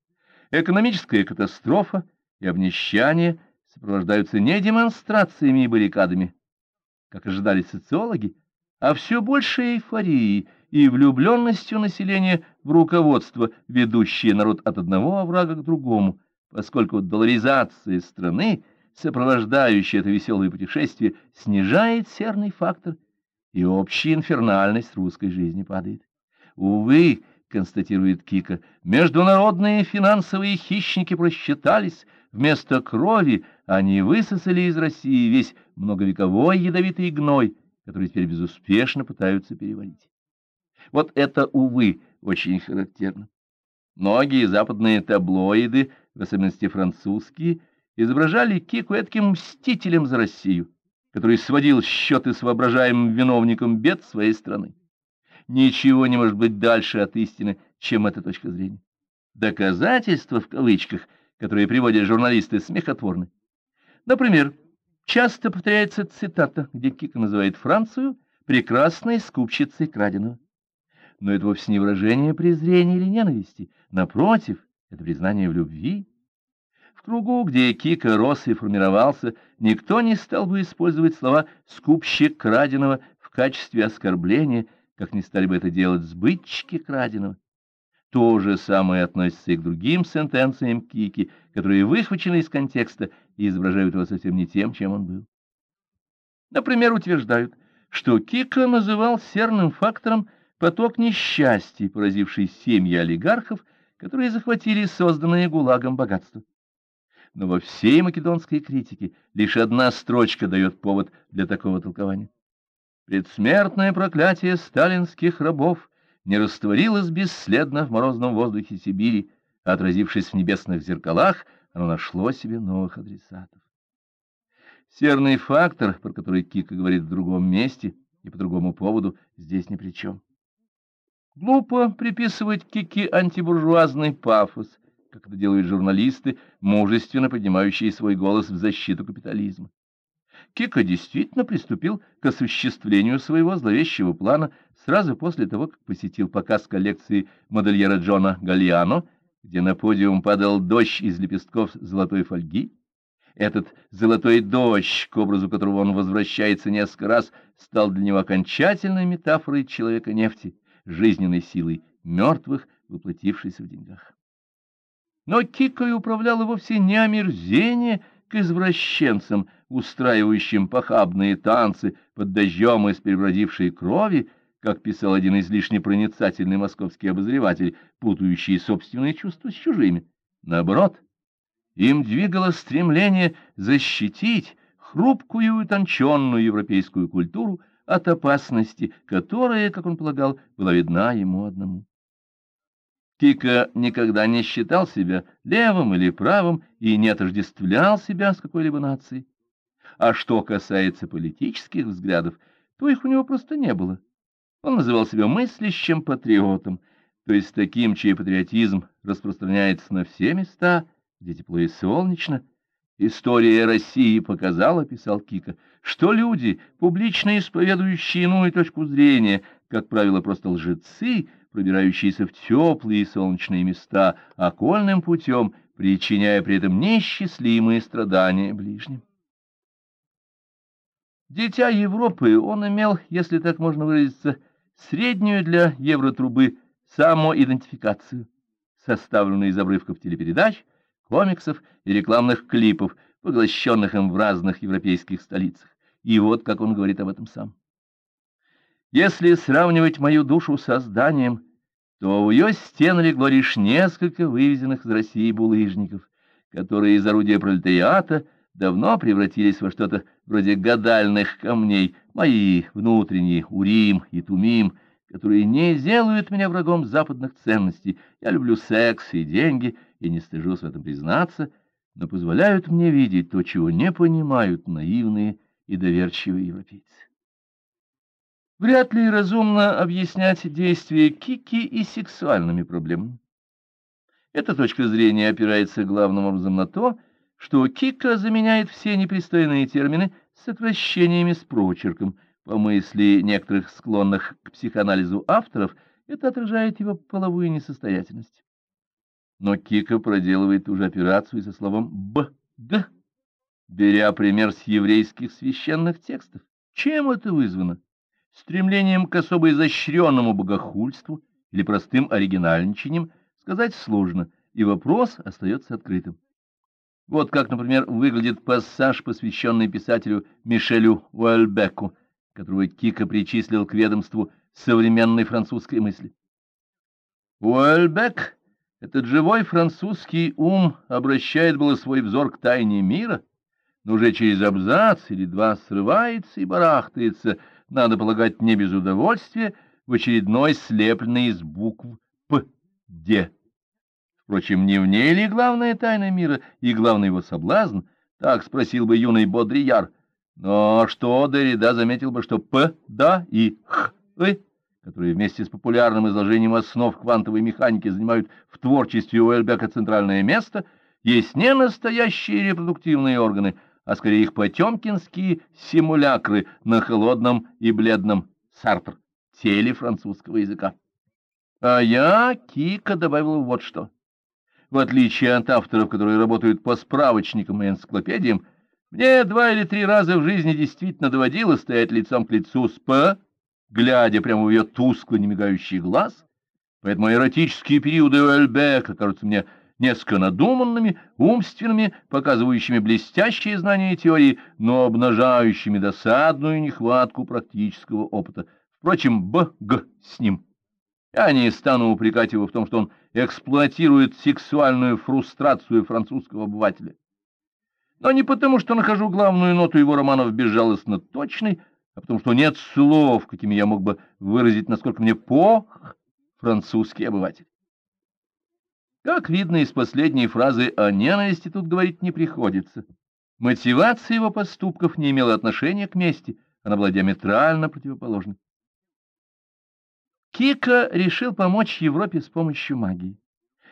Экономическая катастрофа и обнищание сопровождаются не демонстрациями и баррикадами, как ожидали социологи, а все больше эйфории и влюбленностью населения в руководство, ведущее народ от одного оврага к другому, поскольку долларизация страны, сопровождающая это веселое путешествие, снижает серный фактор, и общая инфернальность русской жизни падает. Увы, констатирует Кика, международные финансовые хищники просчитались, вместо крови они высосали из России весь многовековой ядовитый гной, который теперь безуспешно пытаются переварить. Вот это, увы, очень характерно. Многие западные таблоиды, в особенности французские, изображали Кику этким мстителем за Россию, который сводил счеты с воображаемым виновником бед своей страны. Ничего не может быть дальше от истины, чем эта точка зрения. Доказательства, в кавычках, которые приводят журналисты, смехотворны. Например, часто повторяется цитата, где Кика называет Францию прекрасной скупщицей краденого. Но это вовсе не выражение презрения или ненависти. Напротив, это признание в любви. В кругу, где Кика рос и формировался, никто не стал бы использовать слова «скупщик краденого» в качестве оскорбления, как не стали бы это делать сбытчики краденого. То же самое относится и к другим сентенциям Кики, которые выхвачены из контекста и изображают его совсем не тем, чем он был. Например, утверждают, что Кика называл серным фактором поток несчастий, поразивший семьи олигархов, которые захватили созданное ГУЛАГом богатство. Но во всей македонской критике лишь одна строчка дает повод для такого толкования. Предсмертное проклятие сталинских рабов не растворилось бесследно в морозном воздухе Сибири, а, отразившись в небесных зеркалах, оно нашло себе новых адресатов. Серный фактор, про который Кика говорит в другом месте и по другому поводу, здесь ни при чем. Глупо приписывать Кике антибуржуазный пафос, как это делают журналисты, мужественно поднимающие свой голос в защиту капитализма. Кика действительно приступил к осуществлению своего зловещего плана сразу после того, как посетил показ коллекции модельера Джона Гальяно, где на подиум падал дождь из лепестков золотой фольги. Этот золотой дождь, к образу которого он возвращается несколько раз, стал для него окончательной метафорой человека-нефти, жизненной силой мертвых, воплотившейся в деньгах. Но Кикой управляло вовсе не омерзение к извращенцам, устраивающим похабные танцы под дождем из перебродившей крови, как писал один излишне проницательный московский обозреватель, путающий собственные чувства с чужими. Наоборот, им двигало стремление защитить хрупкую и утонченную европейскую культуру от опасности, которая, как он полагал, была видна ему одному. Кика никогда не считал себя левым или правым и не отождествлял себя с какой-либо нацией. А что касается политических взглядов, то их у него просто не было. Он называл себя мыслящим патриотом, то есть таким, чей патриотизм распространяется на все места, где тепло и солнечно. История России показала, писал Кика, что люди, публично исповедующие иную точку зрения, как правило, просто лжецы, пробирающиеся в теплые солнечные места окольным путем, причиняя при этом неисчислимые страдания ближним. Дитя Европы он имел, если так можно выразиться, среднюю для евротрубы самоидентификацию, составленную из обрывков телепередач, комиксов и рекламных клипов, поглощенных им в разных европейских столицах. И вот как он говорит об этом сам. Если сравнивать мою душу с зданием, то у ее стен легло лишь несколько вывезенных из России булыжников, которые из орудия пролетариата давно превратились во что-то вроде гадальных камней, мои внутренние Урим и Тумим, которые не делают меня врагом западных ценностей. Я люблю секс и деньги, и не стыжусь в этом признаться, но позволяют мне видеть то, чего не понимают наивные и доверчивые европейцы. Вряд ли разумно объяснять действия Кики и сексуальными проблемами. Эта точка зрения опирается главным образом на то, что Кика заменяет все непристойные термины сокращениями с прочерком. По мысли некоторых склонных к психоанализу авторов, это отражает его половую несостоятельность. Но Кика проделывает ту же операцию со словом «б-г», беря пример с еврейских священных текстов. Чем это вызвано? Стремлением к особо изощренному богохульству или простым оригинальничанием сказать сложно, и вопрос остается открытым. Вот как, например, выглядит пассаж, посвященный писателю Мишелю Уэльбеку, которого Кика причислил к ведомству современной французской мысли. Уэльбек, этот живой французский ум, обращает было свой взор к тайне мира, но уже через абзац или два срывается и барахтается, надо полагать, не без удовольствия, в очередной слепленный из букв «П», «Д». Впрочем, не в ней ли главная тайна мира и главный его соблазн, так спросил бы юный Бодрияр. Но что Деррида заметил бы, что «П», «Да» и «Х», «ы», которые вместе с популярным изложением основ квантовой механики занимают в творчестве Уэльбека центральное место, есть не настоящие репродуктивные органы, а скорее их потемкинские симулякры на холодном и бледном Сартр, теле французского языка. А я, Кика, добавил вот что. В отличие от авторов, которые работают по справочникам и энциклопедиям, мне два или три раза в жизни действительно доводилось стоять лицом к лицу с П, глядя прямо в ее тускло немигающий глаз, поэтому эротические периоды Уэльбека кажутся мне несколько надуманными, умственными, показывающими блестящие знания теории, но обнажающими досадную нехватку практического опыта. Впрочем, Б.Г. с ним. Я не стану упрекать его в том, что он эксплуатирует сексуальную фрустрацию французского обывателя. Но не потому, что нахожу главную ноту его романов безжалостно точной, а потому что нет слов, какими я мог бы выразить, насколько мне пох французский обыватель. Как видно из последней фразы, о ненависти тут говорить не приходится. Мотивация его поступков не имела отношения к мести, она была диаметрально противоположной. Кика решил помочь Европе с помощью магии.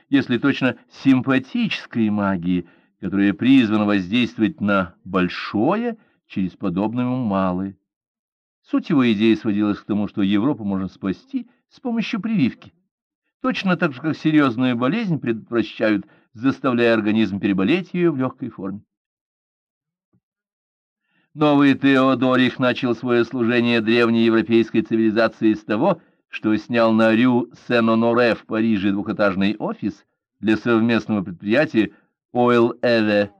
Если точно симпатической магии, которая призвана воздействовать на большое через подобное малое. Суть его идеи сводилась к тому, что Европу можно спасти с помощью прививки. Точно так же, как серьезную болезнь предотвращают, заставляя организм переболеть ее в легкой форме. Новый Теодорих начал свое служение древней европейской цивилизации с того, что снял на Рю Сен-Оноре в Париже двухэтажный офис для совместного предприятия Oil Эве.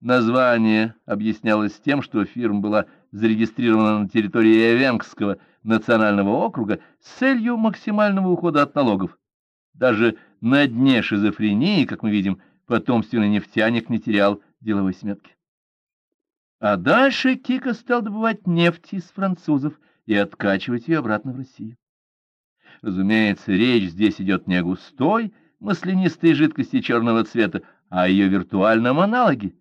Название объяснялось тем, что фирма была зарегистрирована на территории Эвенгского национального округа с целью максимального ухода от налогов. Даже на дне шизофрении, как мы видим, потомственный нефтяник не терял деловой сметки. А дальше Кика стал добывать нефть из французов и откачивать ее обратно в Россию. Разумеется, речь здесь идет не о густой, маслянистой жидкости черного цвета, а о ее виртуальном аналоге,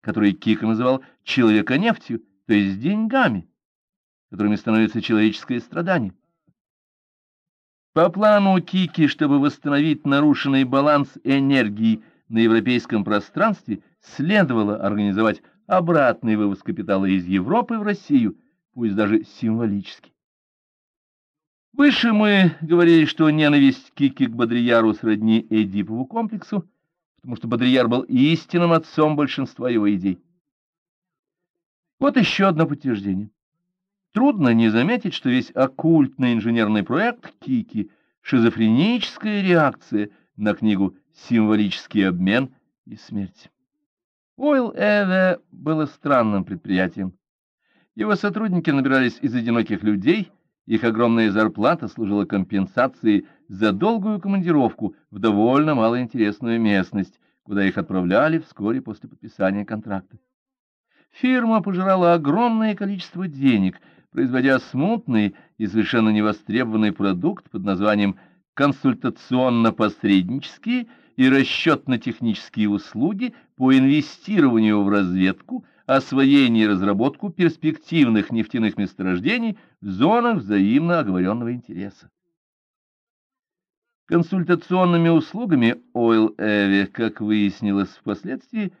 который Кика называл человека-нефтью, то есть деньгами которыми становится человеческое страдание. По плану Кики, чтобы восстановить нарушенный баланс энергии на европейском пространстве, следовало организовать обратный вывоз капитала из Европы в Россию, пусть даже символически. Выше мы говорили, что ненависть Кики к Бодрияру сродни Эдипову комплексу, потому что Бодрияр был истинным отцом большинства его идей. Вот еще одно подтверждение. Трудно не заметить, что весь оккультный инженерный проект Кики — шизофреническая реакция на книгу «Символический обмен и смерть». Ойл Эве было странным предприятием. Его сотрудники набирались из одиноких людей, их огромная зарплата служила компенсацией за долгую командировку в довольно малоинтересную местность, куда их отправляли вскоре после подписания контракта. Фирма пожирала огромное количество денег — производя смутный и совершенно невостребованный продукт под названием консультационно-посреднические и расчетно-технические услуги по инвестированию в разведку, освоение и разработку перспективных нефтяных месторождений в зонах взаимно оговоренного интереса. Консультационными услугами Oil Эви, как выяснилось впоследствии,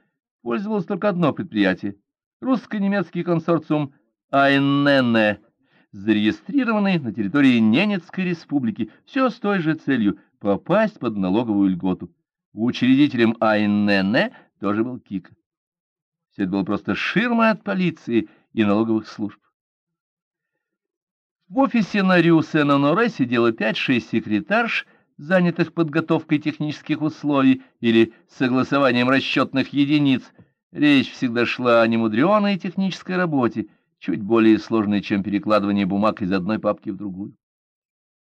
пользовалось только одно предприятие – русско-немецкий консорциум АНН, зарегистрированный на территории Ненецкой республики, все с той же целью — попасть под налоговую льготу. Учредителем АНН тоже был КИК. Все это было просто ширмой от полиции и налоговых служб. В офисе на Рю Сен-Оноре сидело 5-6 секретарш, занятых подготовкой технических условий или согласованием расчетных единиц, речь всегда шла о немудреной технической работе, чуть более сложной, чем перекладывание бумаг из одной папки в другую.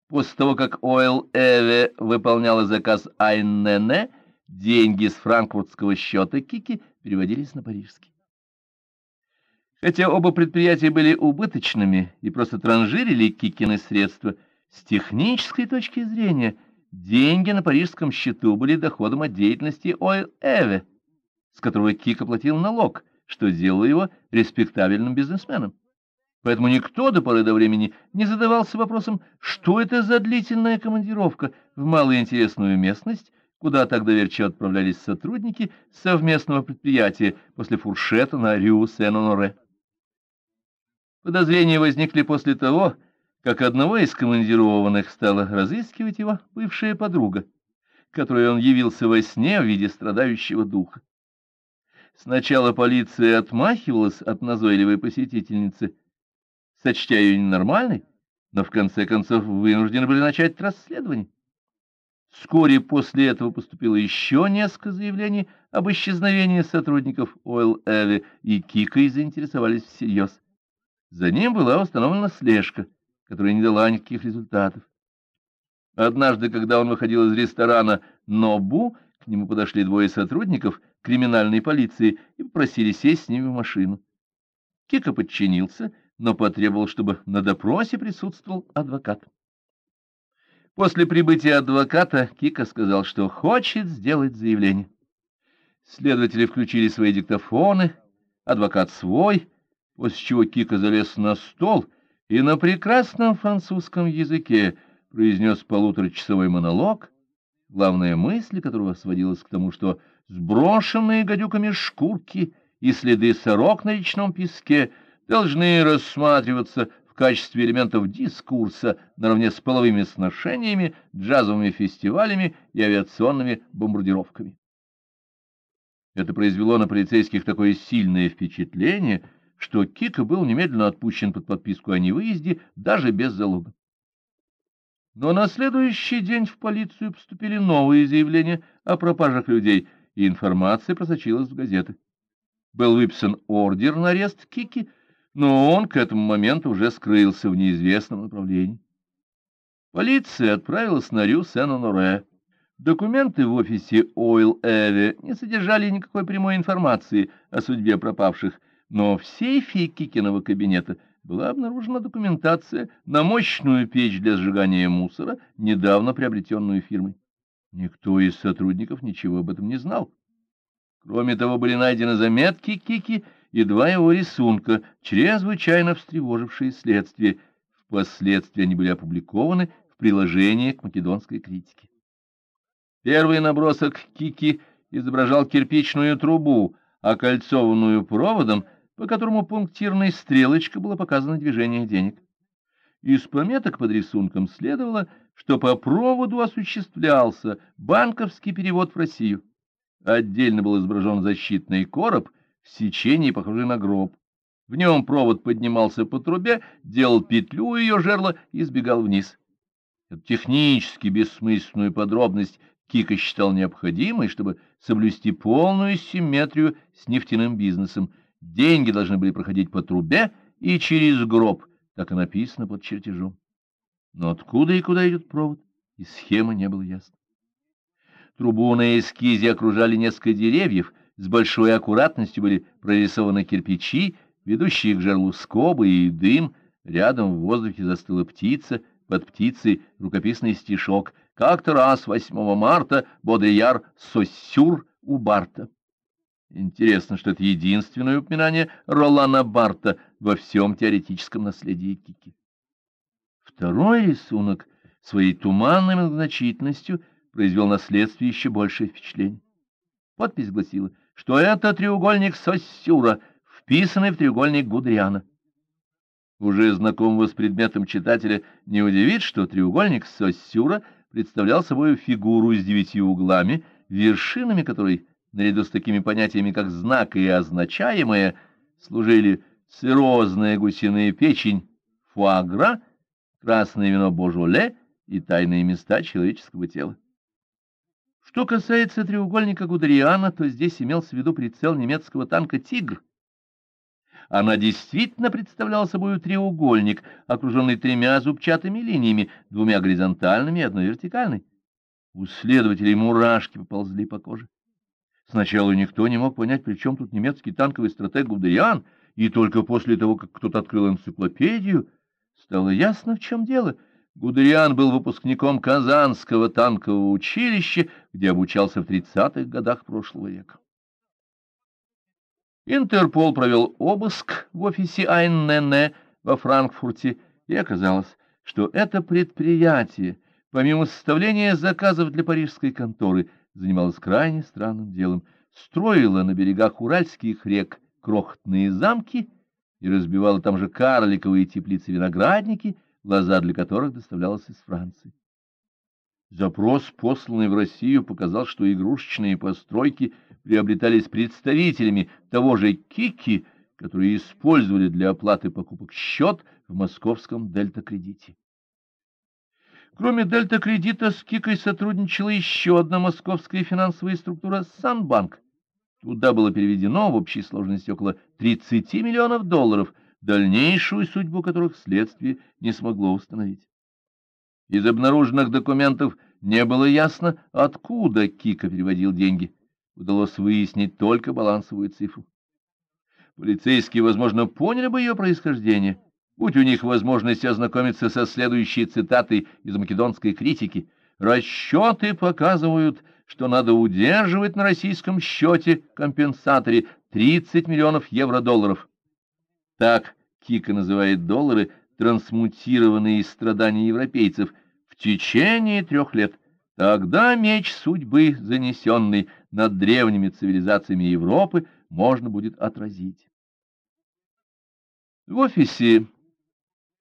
После того, как Ойл Эве выполняла заказ Айннене, деньги с франкфуртского счета Кики переводились на парижский. Хотя оба предприятия были убыточными и просто транжирили Кикины средства, с технической точки зрения деньги на парижском счету были доходом от деятельности Ойл Эве, с которого Кик оплатил налог, что делало его респектабельным бизнесменом. Поэтому никто до поры до времени не задавался вопросом, что это за длительная командировка в малоинтересную местность, куда так доверчиво отправлялись сотрудники совместного предприятия после фуршета на Рю Сен-Оноре. Подозрения возникли после того, как одного из командированных стала разыскивать его бывшая подруга, которой он явился во сне в виде страдающего духа. Сначала полиция отмахивалась от назойливой посетительницы, сочтя ее ненормальной, но в конце концов вынуждены были начать расследование. Вскоре после этого поступило еще несколько заявлений об исчезновении сотрудников Ойл Эви, и Кикой заинтересовались всерьез. За ним была установлена слежка, которая не дала никаких результатов. Однажды, когда он выходил из ресторана «Нобу», к нему подошли двое сотрудников криминальной полиции и попросили сесть с ними в машину. Кика подчинился но потребовал, чтобы на допросе присутствовал адвокат. После прибытия адвоката Кика сказал, что хочет сделать заявление. Следователи включили свои диктофоны, адвокат свой, после чего Кика залез на стол и на прекрасном французском языке произнес полуторачасовой монолог, главная мысль которого сводилась к тому, что сброшенные гадюками шкурки и следы сорок на речном песке — должны рассматриваться в качестве элементов дискурса наравне с половыми сношениями, джазовыми фестивалями и авиационными бомбардировками. Это произвело на полицейских такое сильное впечатление, что Кика был немедленно отпущен под подписку о невыезде даже без залога. Но на следующий день в полицию поступили новые заявления о пропажах людей, и информация просочилась в газеты. Был выписан ордер на арест Кики, но он к этому моменту уже скрылся в неизвестном направлении. Полиция отправилась на Рю Сен-Оноре. Документы в офисе Ойл Эве не содержали никакой прямой информации о судьбе пропавших, но в сейфе Кикиного кабинета была обнаружена документация на мощную печь для сжигания мусора, недавно приобретенную фирмой. Никто из сотрудников ничего об этом не знал. Кроме того, были найдены заметки Кики и два его рисунка, чрезвычайно встревожившие следствие. Впоследствии они были опубликованы в приложении к македонской критике. Первый набросок Кики изображал кирпичную трубу, окольцованную проводом, по которому пунктирной стрелочкой было показано движение денег. Из пометок под рисунком следовало, что по проводу осуществлялся банковский перевод в Россию. Отдельно был изображен защитный короб — в сечении, похожий на гроб. В нем провод поднимался по трубе, делал петлю ее жерла и сбегал вниз. Эту технически бессмысленную подробность Кика считал необходимой, чтобы соблюсти полную симметрию с нефтяным бизнесом. Деньги должны были проходить по трубе и через гроб, так и написано под чертежом. Но откуда и куда идет провод, и схема не было ясно. Трубу на эскизе окружали несколько деревьев, с большой аккуратностью были прорисованы кирпичи, ведущие к жерлу скобы и дым. Рядом в воздухе застыла птица, под птицей рукописный стишок. Как-то раз 8 марта Бодрияр Соссюр у Барта. Интересно, что это единственное упоминание Ролана Барта во всем теоретическом наследии Кики. Второй рисунок своей туманной многозначительностью произвел на еще большее впечатление. Подпись гласила что это треугольник Соссюра, вписанный в треугольник Гудриана. Уже знакомого с предметом читателя не удивит, что треугольник Соссюра представлял собой фигуру с девятью углами, вершинами которой, наряду с такими понятиями, как знак и означаемое, служили циррозная гусиная печень, фуагра, красное вино божоле и тайные места человеческого тела. Что касается треугольника Гудериана, то здесь имелся в виду прицел немецкого танка «Тигр». Она действительно представляла собой треугольник, окруженный тремя зубчатыми линиями, двумя горизонтальными и одной вертикальной. У следователей мурашки поползли по коже. Сначала никто не мог понять, при чем тут немецкий танковый стратег Гудериан, и только после того, как кто-то открыл энциклопедию, стало ясно, в чем дело — Гудериан был выпускником Казанского танкового училища, где обучался в 30-х годах прошлого века. Интерпол провел обыск в офисе АНН во Франкфурте, и оказалось, что это предприятие, помимо составления заказов для парижской конторы, занималось крайне странным делом, строило на берегах уральских рек крохотные замки и разбивало там же карликовые теплицы-виноградники — лоза для которых доставлялась из Франции. Запрос, посланный в Россию, показал, что игрушечные постройки приобретались представителями того же Кики, которые использовали для оплаты покупок счет в московском дельта-кредите. Кроме дельта-кредита с Кикой сотрудничала еще одна московская финансовая структура «Санбанк». Туда было переведено в общей сложности около 30 миллионов долларов – дальнейшую судьбу которых следствие не смогло установить. Из обнаруженных документов не было ясно, откуда Кика переводил деньги. Удалось выяснить только балансовую цифру. Полицейские, возможно, поняли бы ее происхождение, будь у них возможность ознакомиться со следующей цитатой из македонской критики. «Расчеты показывают, что надо удерживать на российском счете компенсаторе 30 миллионов евро-долларов. Так Кика называет доллары, трансмутированные из страданий европейцев, в течение трех лет. Тогда меч судьбы, занесенный над древними цивилизациями Европы, можно будет отразить. В офисе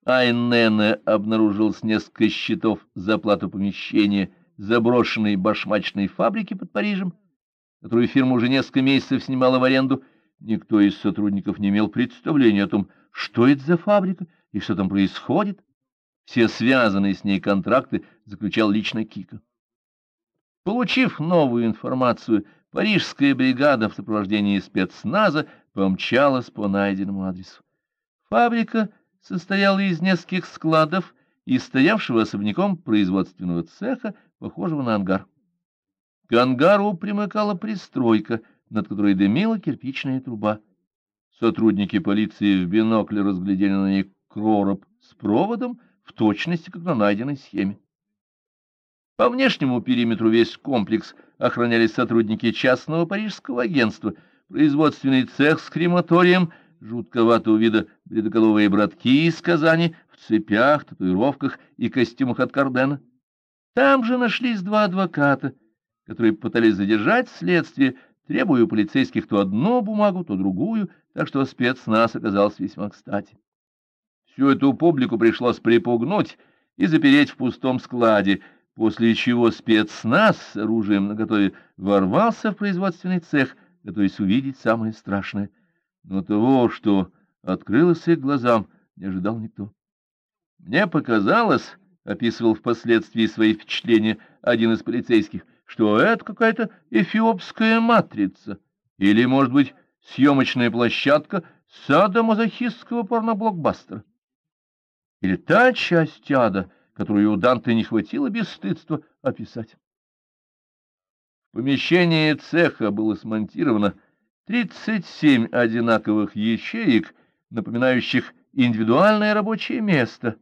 Айнена обнаружилось несколько счетов за оплату помещения заброшенной башмачной фабрики под Парижем, которую фирма уже несколько месяцев снимала в аренду, Никто из сотрудников не имел представления о том, что это за фабрика и что там происходит. Все связанные с ней контракты заключал лично Кика. Получив новую информацию, парижская бригада в сопровождении спецназа помчалась по найденному адресу. Фабрика состояла из нескольких складов и стоявшего особняком производственного цеха, похожего на ангар. К ангару примыкала пристройка — над которой дымила кирпичная труба. Сотрудники полиции в бинокле разглядели на ней короб с проводом в точности, как на найденной схеме. По внешнему периметру весь комплекс охраняли сотрудники частного парижского агентства, производственный цех с крематорием, жутковатого вида бредоголовые братки из Казани в цепях, татуировках и костюмах от Кардена. Там же нашлись два адвоката, которые пытались задержать следствие, требуя у полицейских то одну бумагу, то другую, так что спецназ оказался весьма кстати. Всю эту публику пришлось припугнуть и запереть в пустом складе, после чего спецназ с оружием наготове ворвался в производственный цех, готовясь увидеть самое страшное. Но того, что открылось их глазам, не ожидал никто. Мне показалось, — описывал впоследствии свои впечатления один из полицейских, — что это какая-то эфиопская матрица, или, может быть, съемочная площадка садомазохистского порноблокбастера. Или та часть ада, которую у Данте не хватило бесстыдства описать. В помещении цеха было смонтировано 37 одинаковых ячеек, напоминающих индивидуальное рабочее место.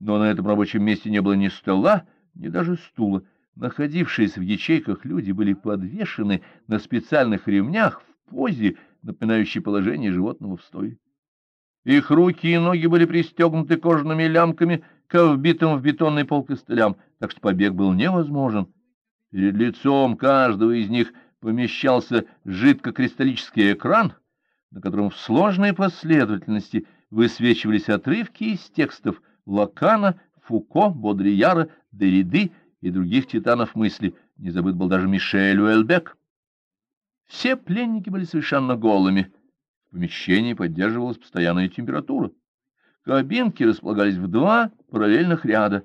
Но на этом рабочем месте не было ни стола, ни даже стула. Находившиеся в ячейках люди были подвешены на специальных ремнях в позе, напоминающей положение животного в стойле. Их руки и ноги были пристегнуты кожаными лямками к вбитым в бетонный пол костылям, так что побег был невозможен. Перед лицом каждого из них помещался жидкокристаллический экран, на котором в сложной последовательности высвечивались отрывки из текстов Лакана, Фуко, Бодрияра, Дериды и других титанов мысли, не забыт был даже Мишель Уэльбек. Все пленники были совершенно голыми. В помещении поддерживалась постоянная температура. Кабинки располагались в два параллельных ряда.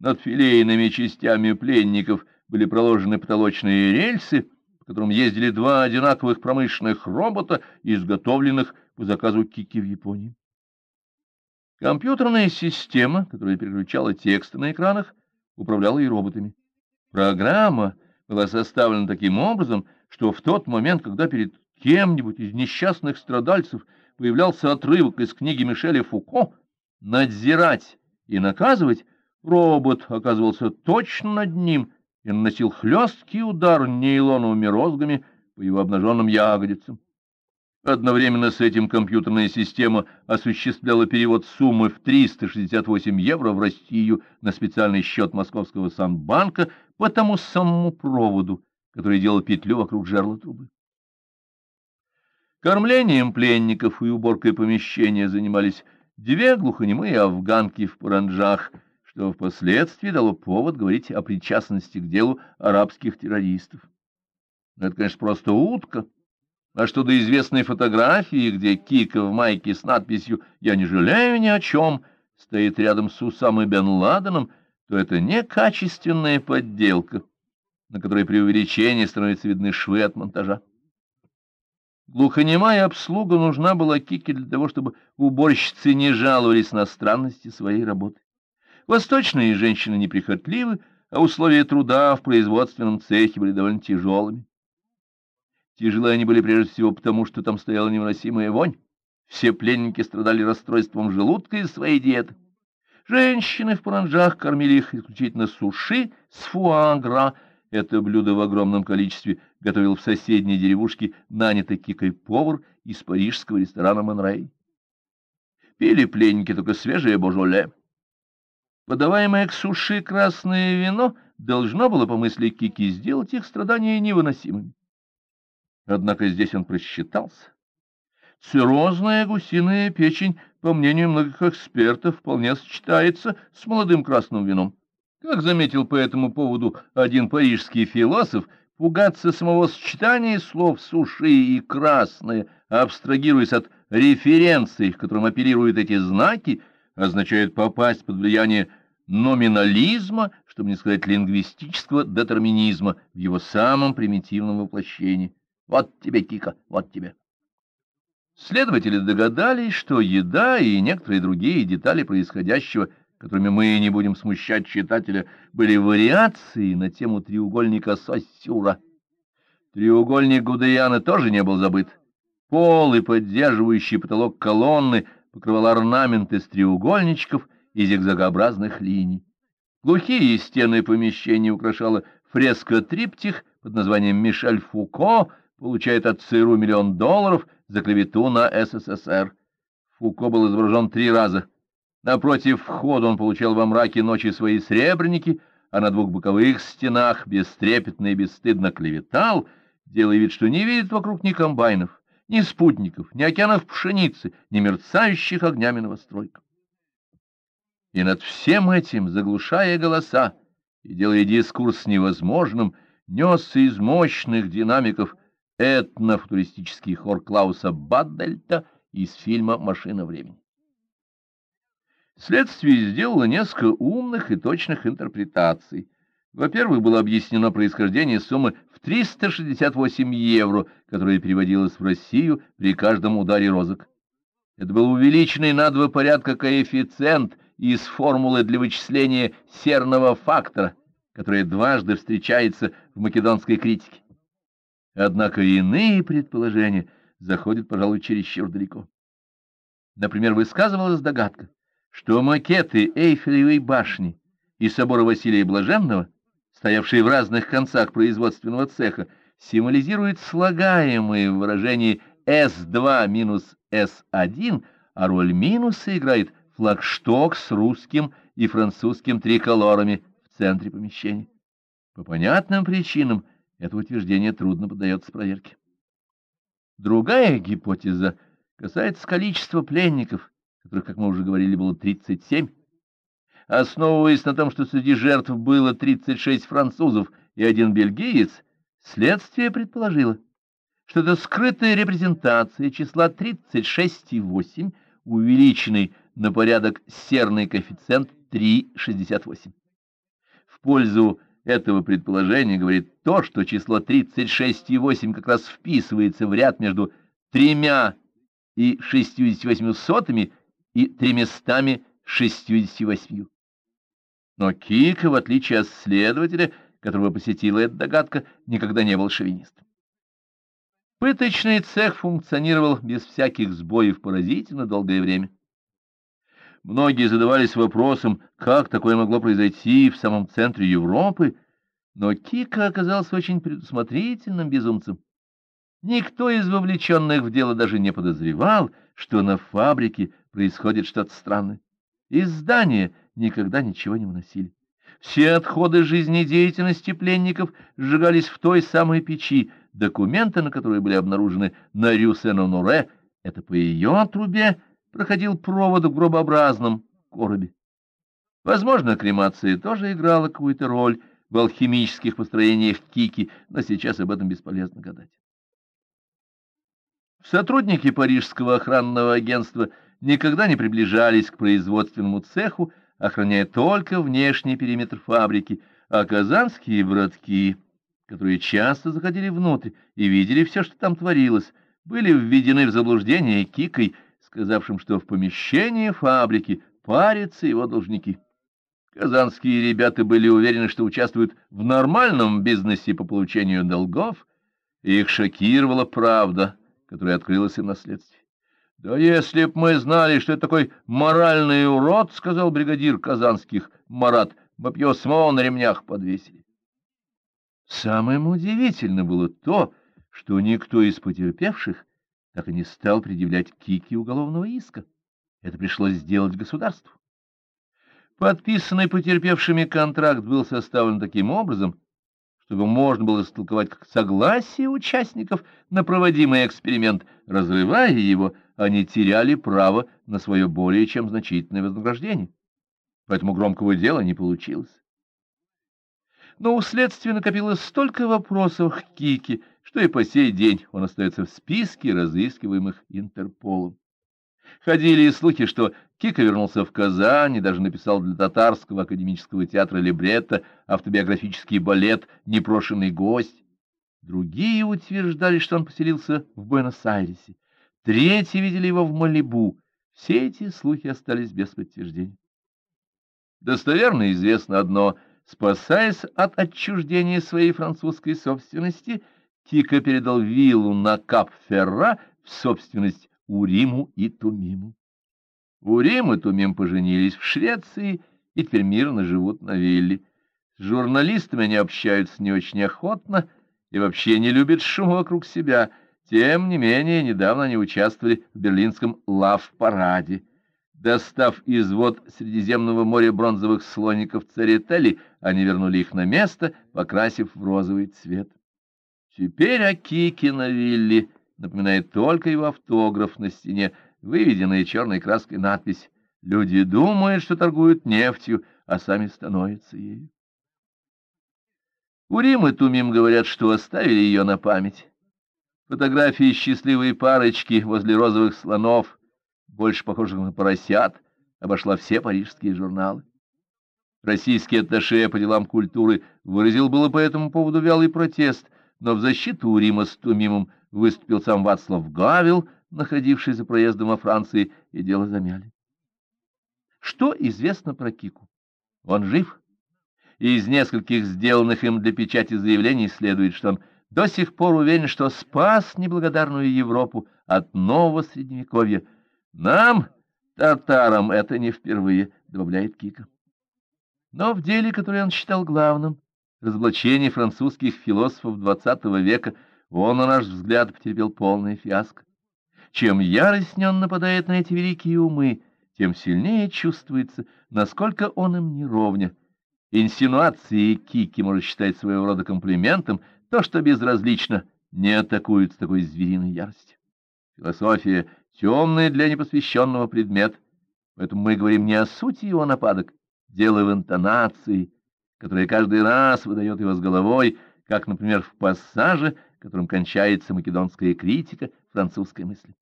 Над филейными частями пленников были проложены потолочные рельсы, по которым ездили два одинаковых промышленных робота, изготовленных по заказу Кики в Японии. Компьютерная система, которая переключала тексты на экранах, управляла и роботами. Программа была составлена таким образом, что в тот момент, когда перед кем-нибудь из несчастных страдальцев появлялся отрывок из книги Мишеля Фуко, надзирать и наказывать, робот оказывался точно над ним и наносил хлесткий удар нейлоновыми розгами по его обнаженным ягодицам. Одновременно с этим компьютерная система осуществляла перевод суммы в 368 евро в Россию на специальный счет Московского Санбанка по тому самому проводу, который делал петлю вокруг жерла трубы. Кормлением пленников и уборкой помещения занимались две глухонемые афганки в паранджах, что впоследствии дало повод говорить о причастности к делу арабских террористов. Это, конечно, просто утка. А что до известной фотографии, где Кика в майке с надписью «Я не жалею ни о чем» стоит рядом с Усамой бен Ладеном, то это некачественная подделка, на которой при увеличении становятся видны швы от монтажа. Глухонемая обслуга нужна была Кике для того, чтобы уборщицы не жаловались на странности своей работы. Восточные женщины неприхотливы, а условия труда в производственном цехе были довольно тяжелыми. Тяжелые они были прежде всего потому, что там стояла невыносимая вонь. Все пленники страдали расстройством желудка из своей диеты. Женщины в паранжах кормили их исключительно суши с фуагра. Это блюдо в огромном количестве готовил в соседней деревушке нанятый кикой повар из парижского ресторана Монрей. Пили пленники только свежее божоле. Подаваемое к суши красное вино должно было, по мысли Кики, сделать их страдания невыносимыми. Однако здесь он просчитался. Циррозная гусиная печень, по мнению многих экспертов, вполне сочетается с молодым красным вином. Как заметил по этому поводу один парижский философ, пугаться самого сочетания слов «суши» и «красное», абстрагируясь от референций, к которым оперируют эти знаки, означает попасть под влияние номинализма, чтобы не сказать лингвистического детерминизма в его самом примитивном воплощении. Вот тебе, Кика, вот тебе. Следователи догадались, что еда и некоторые другие детали происходящего, которыми мы не будем смущать читателя, были вариации на тему треугольника Соссюра. Треугольник Гудеяна тоже не был забыт. Пол и поддерживающий потолок колонны покрывал орнамент из треугольничков и зигзагообразных линий. Глухие стены помещения украшала фреска-триптих под названием «Мишель Фуко», получает от ЦРУ миллион долларов за клевету на СССР. Фуко был изображен три раза. Напротив входа он получал во мраке ночи свои сребреники, а на двух боковых стенах бестрепетно и бесстыдно клеветал, делая вид, что не видит вокруг ни комбайнов, ни спутников, ни океанов пшеницы, ни мерцающих огнями новостроек. И над всем этим, заглушая голоса и делая дискурс невозможным, несся из мощных динамиков этнофутуристический хор Клауса Баддельта из фильма «Машина времени». Следствие сделало несколько умных и точных интерпретаций. Во-первых, было объяснено происхождение суммы в 368 евро, которая переводилась в Россию при каждом ударе розок. Это был увеличенный на два порядка коэффициент из формулы для вычисления серного фактора, которая дважды встречается в македонской критике. Однако иные предположения заходят, пожалуй, чересчур далеко. Например, высказывалась догадка, что макеты Эйфелевой башни и собора Василия Блаженного, стоявшие в разных концах производственного цеха, символизируют слагаемые в выражении S2 минус S1, а роль минуса играет флагшток с русским и французским триколорами в центре помещения. По понятным причинам это утверждение трудно поддается проверке. Другая гипотеза касается количества пленников, которых, как мы уже говорили, было 37. Основываясь на том, что среди жертв было 36 французов и один бельгиец, следствие предположило, что это скрытая репрезентация числа 36,8, увеличенный на порядок серный коэффициент 3,68. пользу этого предположения говорит то, что число 36,8 как раз вписывается в ряд между тремя и 68 сотыми и тремястами 68. Но Кика, в отличие от следователя, которого посетила эта догадка, никогда не был шовинистом. Пыточный цех функционировал без всяких сбоев поразительно долгое время. Многие задавались вопросом, как такое могло произойти в самом центре Европы, но Кика оказался очень предусмотрительным безумцем. Никто из вовлеченных в дело даже не подозревал, что на фабрике происходит что-то странное. Из здания никогда ничего не выносили. Все отходы жизнедеятельности пленников сжигались в той самой печи, документы, на которые были обнаружены на Рю-Сен-Оноре, это по ее трубе проходил провод в гробообразном коробе. Возможно, кремация тоже играла какую-то роль в алхимических построениях Кики, но сейчас об этом бесполезно гадать. Сотрудники парижского охранного агентства никогда не приближались к производственному цеху, охраняя только внешний периметр фабрики, а казанские братки, которые часто заходили внутрь и видели все, что там творилось, были введены в заблуждение Кикой, сказавшим, что в помещении фабрики парятся его должники. Казанские ребята были уверены, что участвуют в нормальном бизнесе по получению долгов, и их шокировала правда, которая открылась им на следствии. «Да если б мы знали, что это такой моральный урод, — сказал бригадир казанских Марат, — мы б его самого на ремнях подвесили». Самым удивительным было то, что никто из потерпевших так и не стал предъявлять Кики уголовного иска. Это пришлось сделать государству. Подписанный потерпевшими контракт был составлен таким образом, чтобы можно было истолковать как согласие участников на проводимый эксперимент. Разрывая его, они теряли право на свое более чем значительное вознаграждение. Поэтому громкого дела не получилось. Но у следствия накопилось столько вопросов к Кике, что и по сей день он остается в списке разыскиваемых Интерполом. Ходили слухи, что Кика вернулся в Казань и даже написал для татарского академического театра либретто автобиографический балет «Непрошенный гость». Другие утверждали, что он поселился в Буэнос-Айресе. Третьи видели его в Малибу. Все эти слухи остались без подтверждения. Достоверно известно одно — Спасаясь от отчуждения своей французской собственности, Кика передал виллу на Кап-Ферра в собственность Уриму и Тумиму. Урим и Тумим поженились в Швеции и теперь мирно живут на вилле. С журналистами они общаются не очень охотно и вообще не любят шум вокруг себя. Тем не менее, недавно они участвовали в берлинском лав-параде. Достав из вод Средиземного моря бронзовых слоников царетели, они вернули их на место, покрасив в розовый цвет. Теперь о на вилле напоминает только его автограф на стене, выведенная черной краской надпись «Люди думают, что торгуют нефтью, а сами становятся ею». Урим и Тумим говорят, что оставили ее на память. Фотографии счастливой парочки возле розовых слонов, больше похожих на поросят, обошла все парижские журналы. Российский атташе по делам культуры выразил было по этому поводу вялый протест, но в защиту Урима с Тумимом выступил сам Вацлав Гавел, находивший за проездом во Франции, и дело замяли. Что известно про Кику? Он жив, и из нескольких сделанных им для печати заявлений следует, что он до сих пор уверен, что спас неблагодарную Европу от нового Средневековья. Нам, татарам, это не впервые, добавляет Кика. Но в деле, которое он считал главным, разоблачение французских философов XX века, он, на наш взгляд, потерпел полное фиаско. Чем яростнее он нападает на эти великие умы, тем сильнее чувствуется, насколько он им не ровня. Инсинуации Кики можно считать своего рода комплиментом, то, что безразлично, не атакуют с такой звериной яростью. Философия — темный для непосвященного предмет, поэтому мы говорим не о сути его нападок, дело в интонации, которая каждый раз выдает его с головой, как, например, в пассаже, которым кончается македонская критика французской мысли.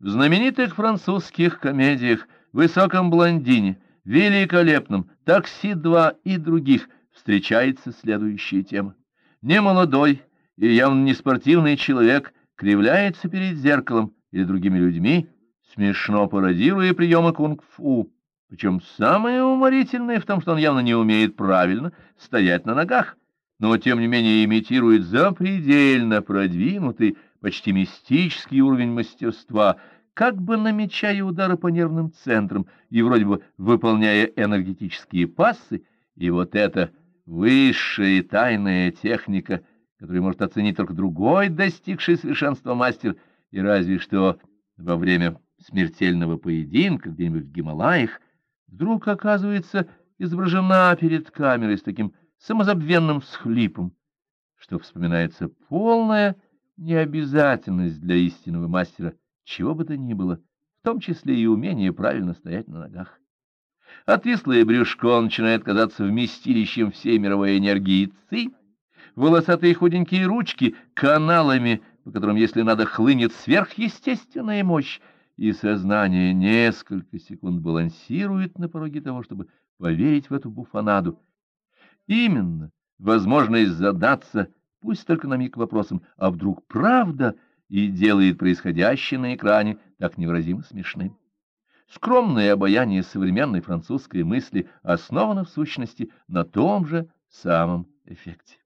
В знаменитых французских комедиях «Высоком блондине», «Великолепном», «Такси-2» и других встречается следующая тема. Немолодой и явно не спортивный человек кривляется перед зеркалом или другими людьми, смешно пародируя приемы кунг-фу. Причем самое уморительное в том, что он явно не умеет правильно стоять на ногах, но тем не менее имитирует запредельно продвинутый, почти мистический уровень мастерства, как бы намечая удары по нервным центрам и вроде бы выполняя энергетические пассы, и вот эта высшая тайная техника, которую может оценить только другой, достигший совершенства мастер, и разве что во время смертельного поединка где-нибудь в Гималаях, вдруг оказывается изображена перед камерой с таким самозабвенным всхлипом, что вспоминается полная необязательность для истинного мастера чего бы то ни было, в том числе и умение правильно стоять на ногах. Отвислое брюшко начинает казаться вместилищем всей мировой энергии ци, волосатые худенькие ручки — каналами, по которым, если надо, хлынет сверхъестественная мощь, и сознание несколько секунд балансирует на пороге того, чтобы поверить в эту буфанаду. Именно возможность задаться, пусть только на миг вопросом, а вдруг правда, и делает происходящее на экране так невыразимо смешным. Скромное обаяние современной французской мысли основано в сущности на том же самом эффекте.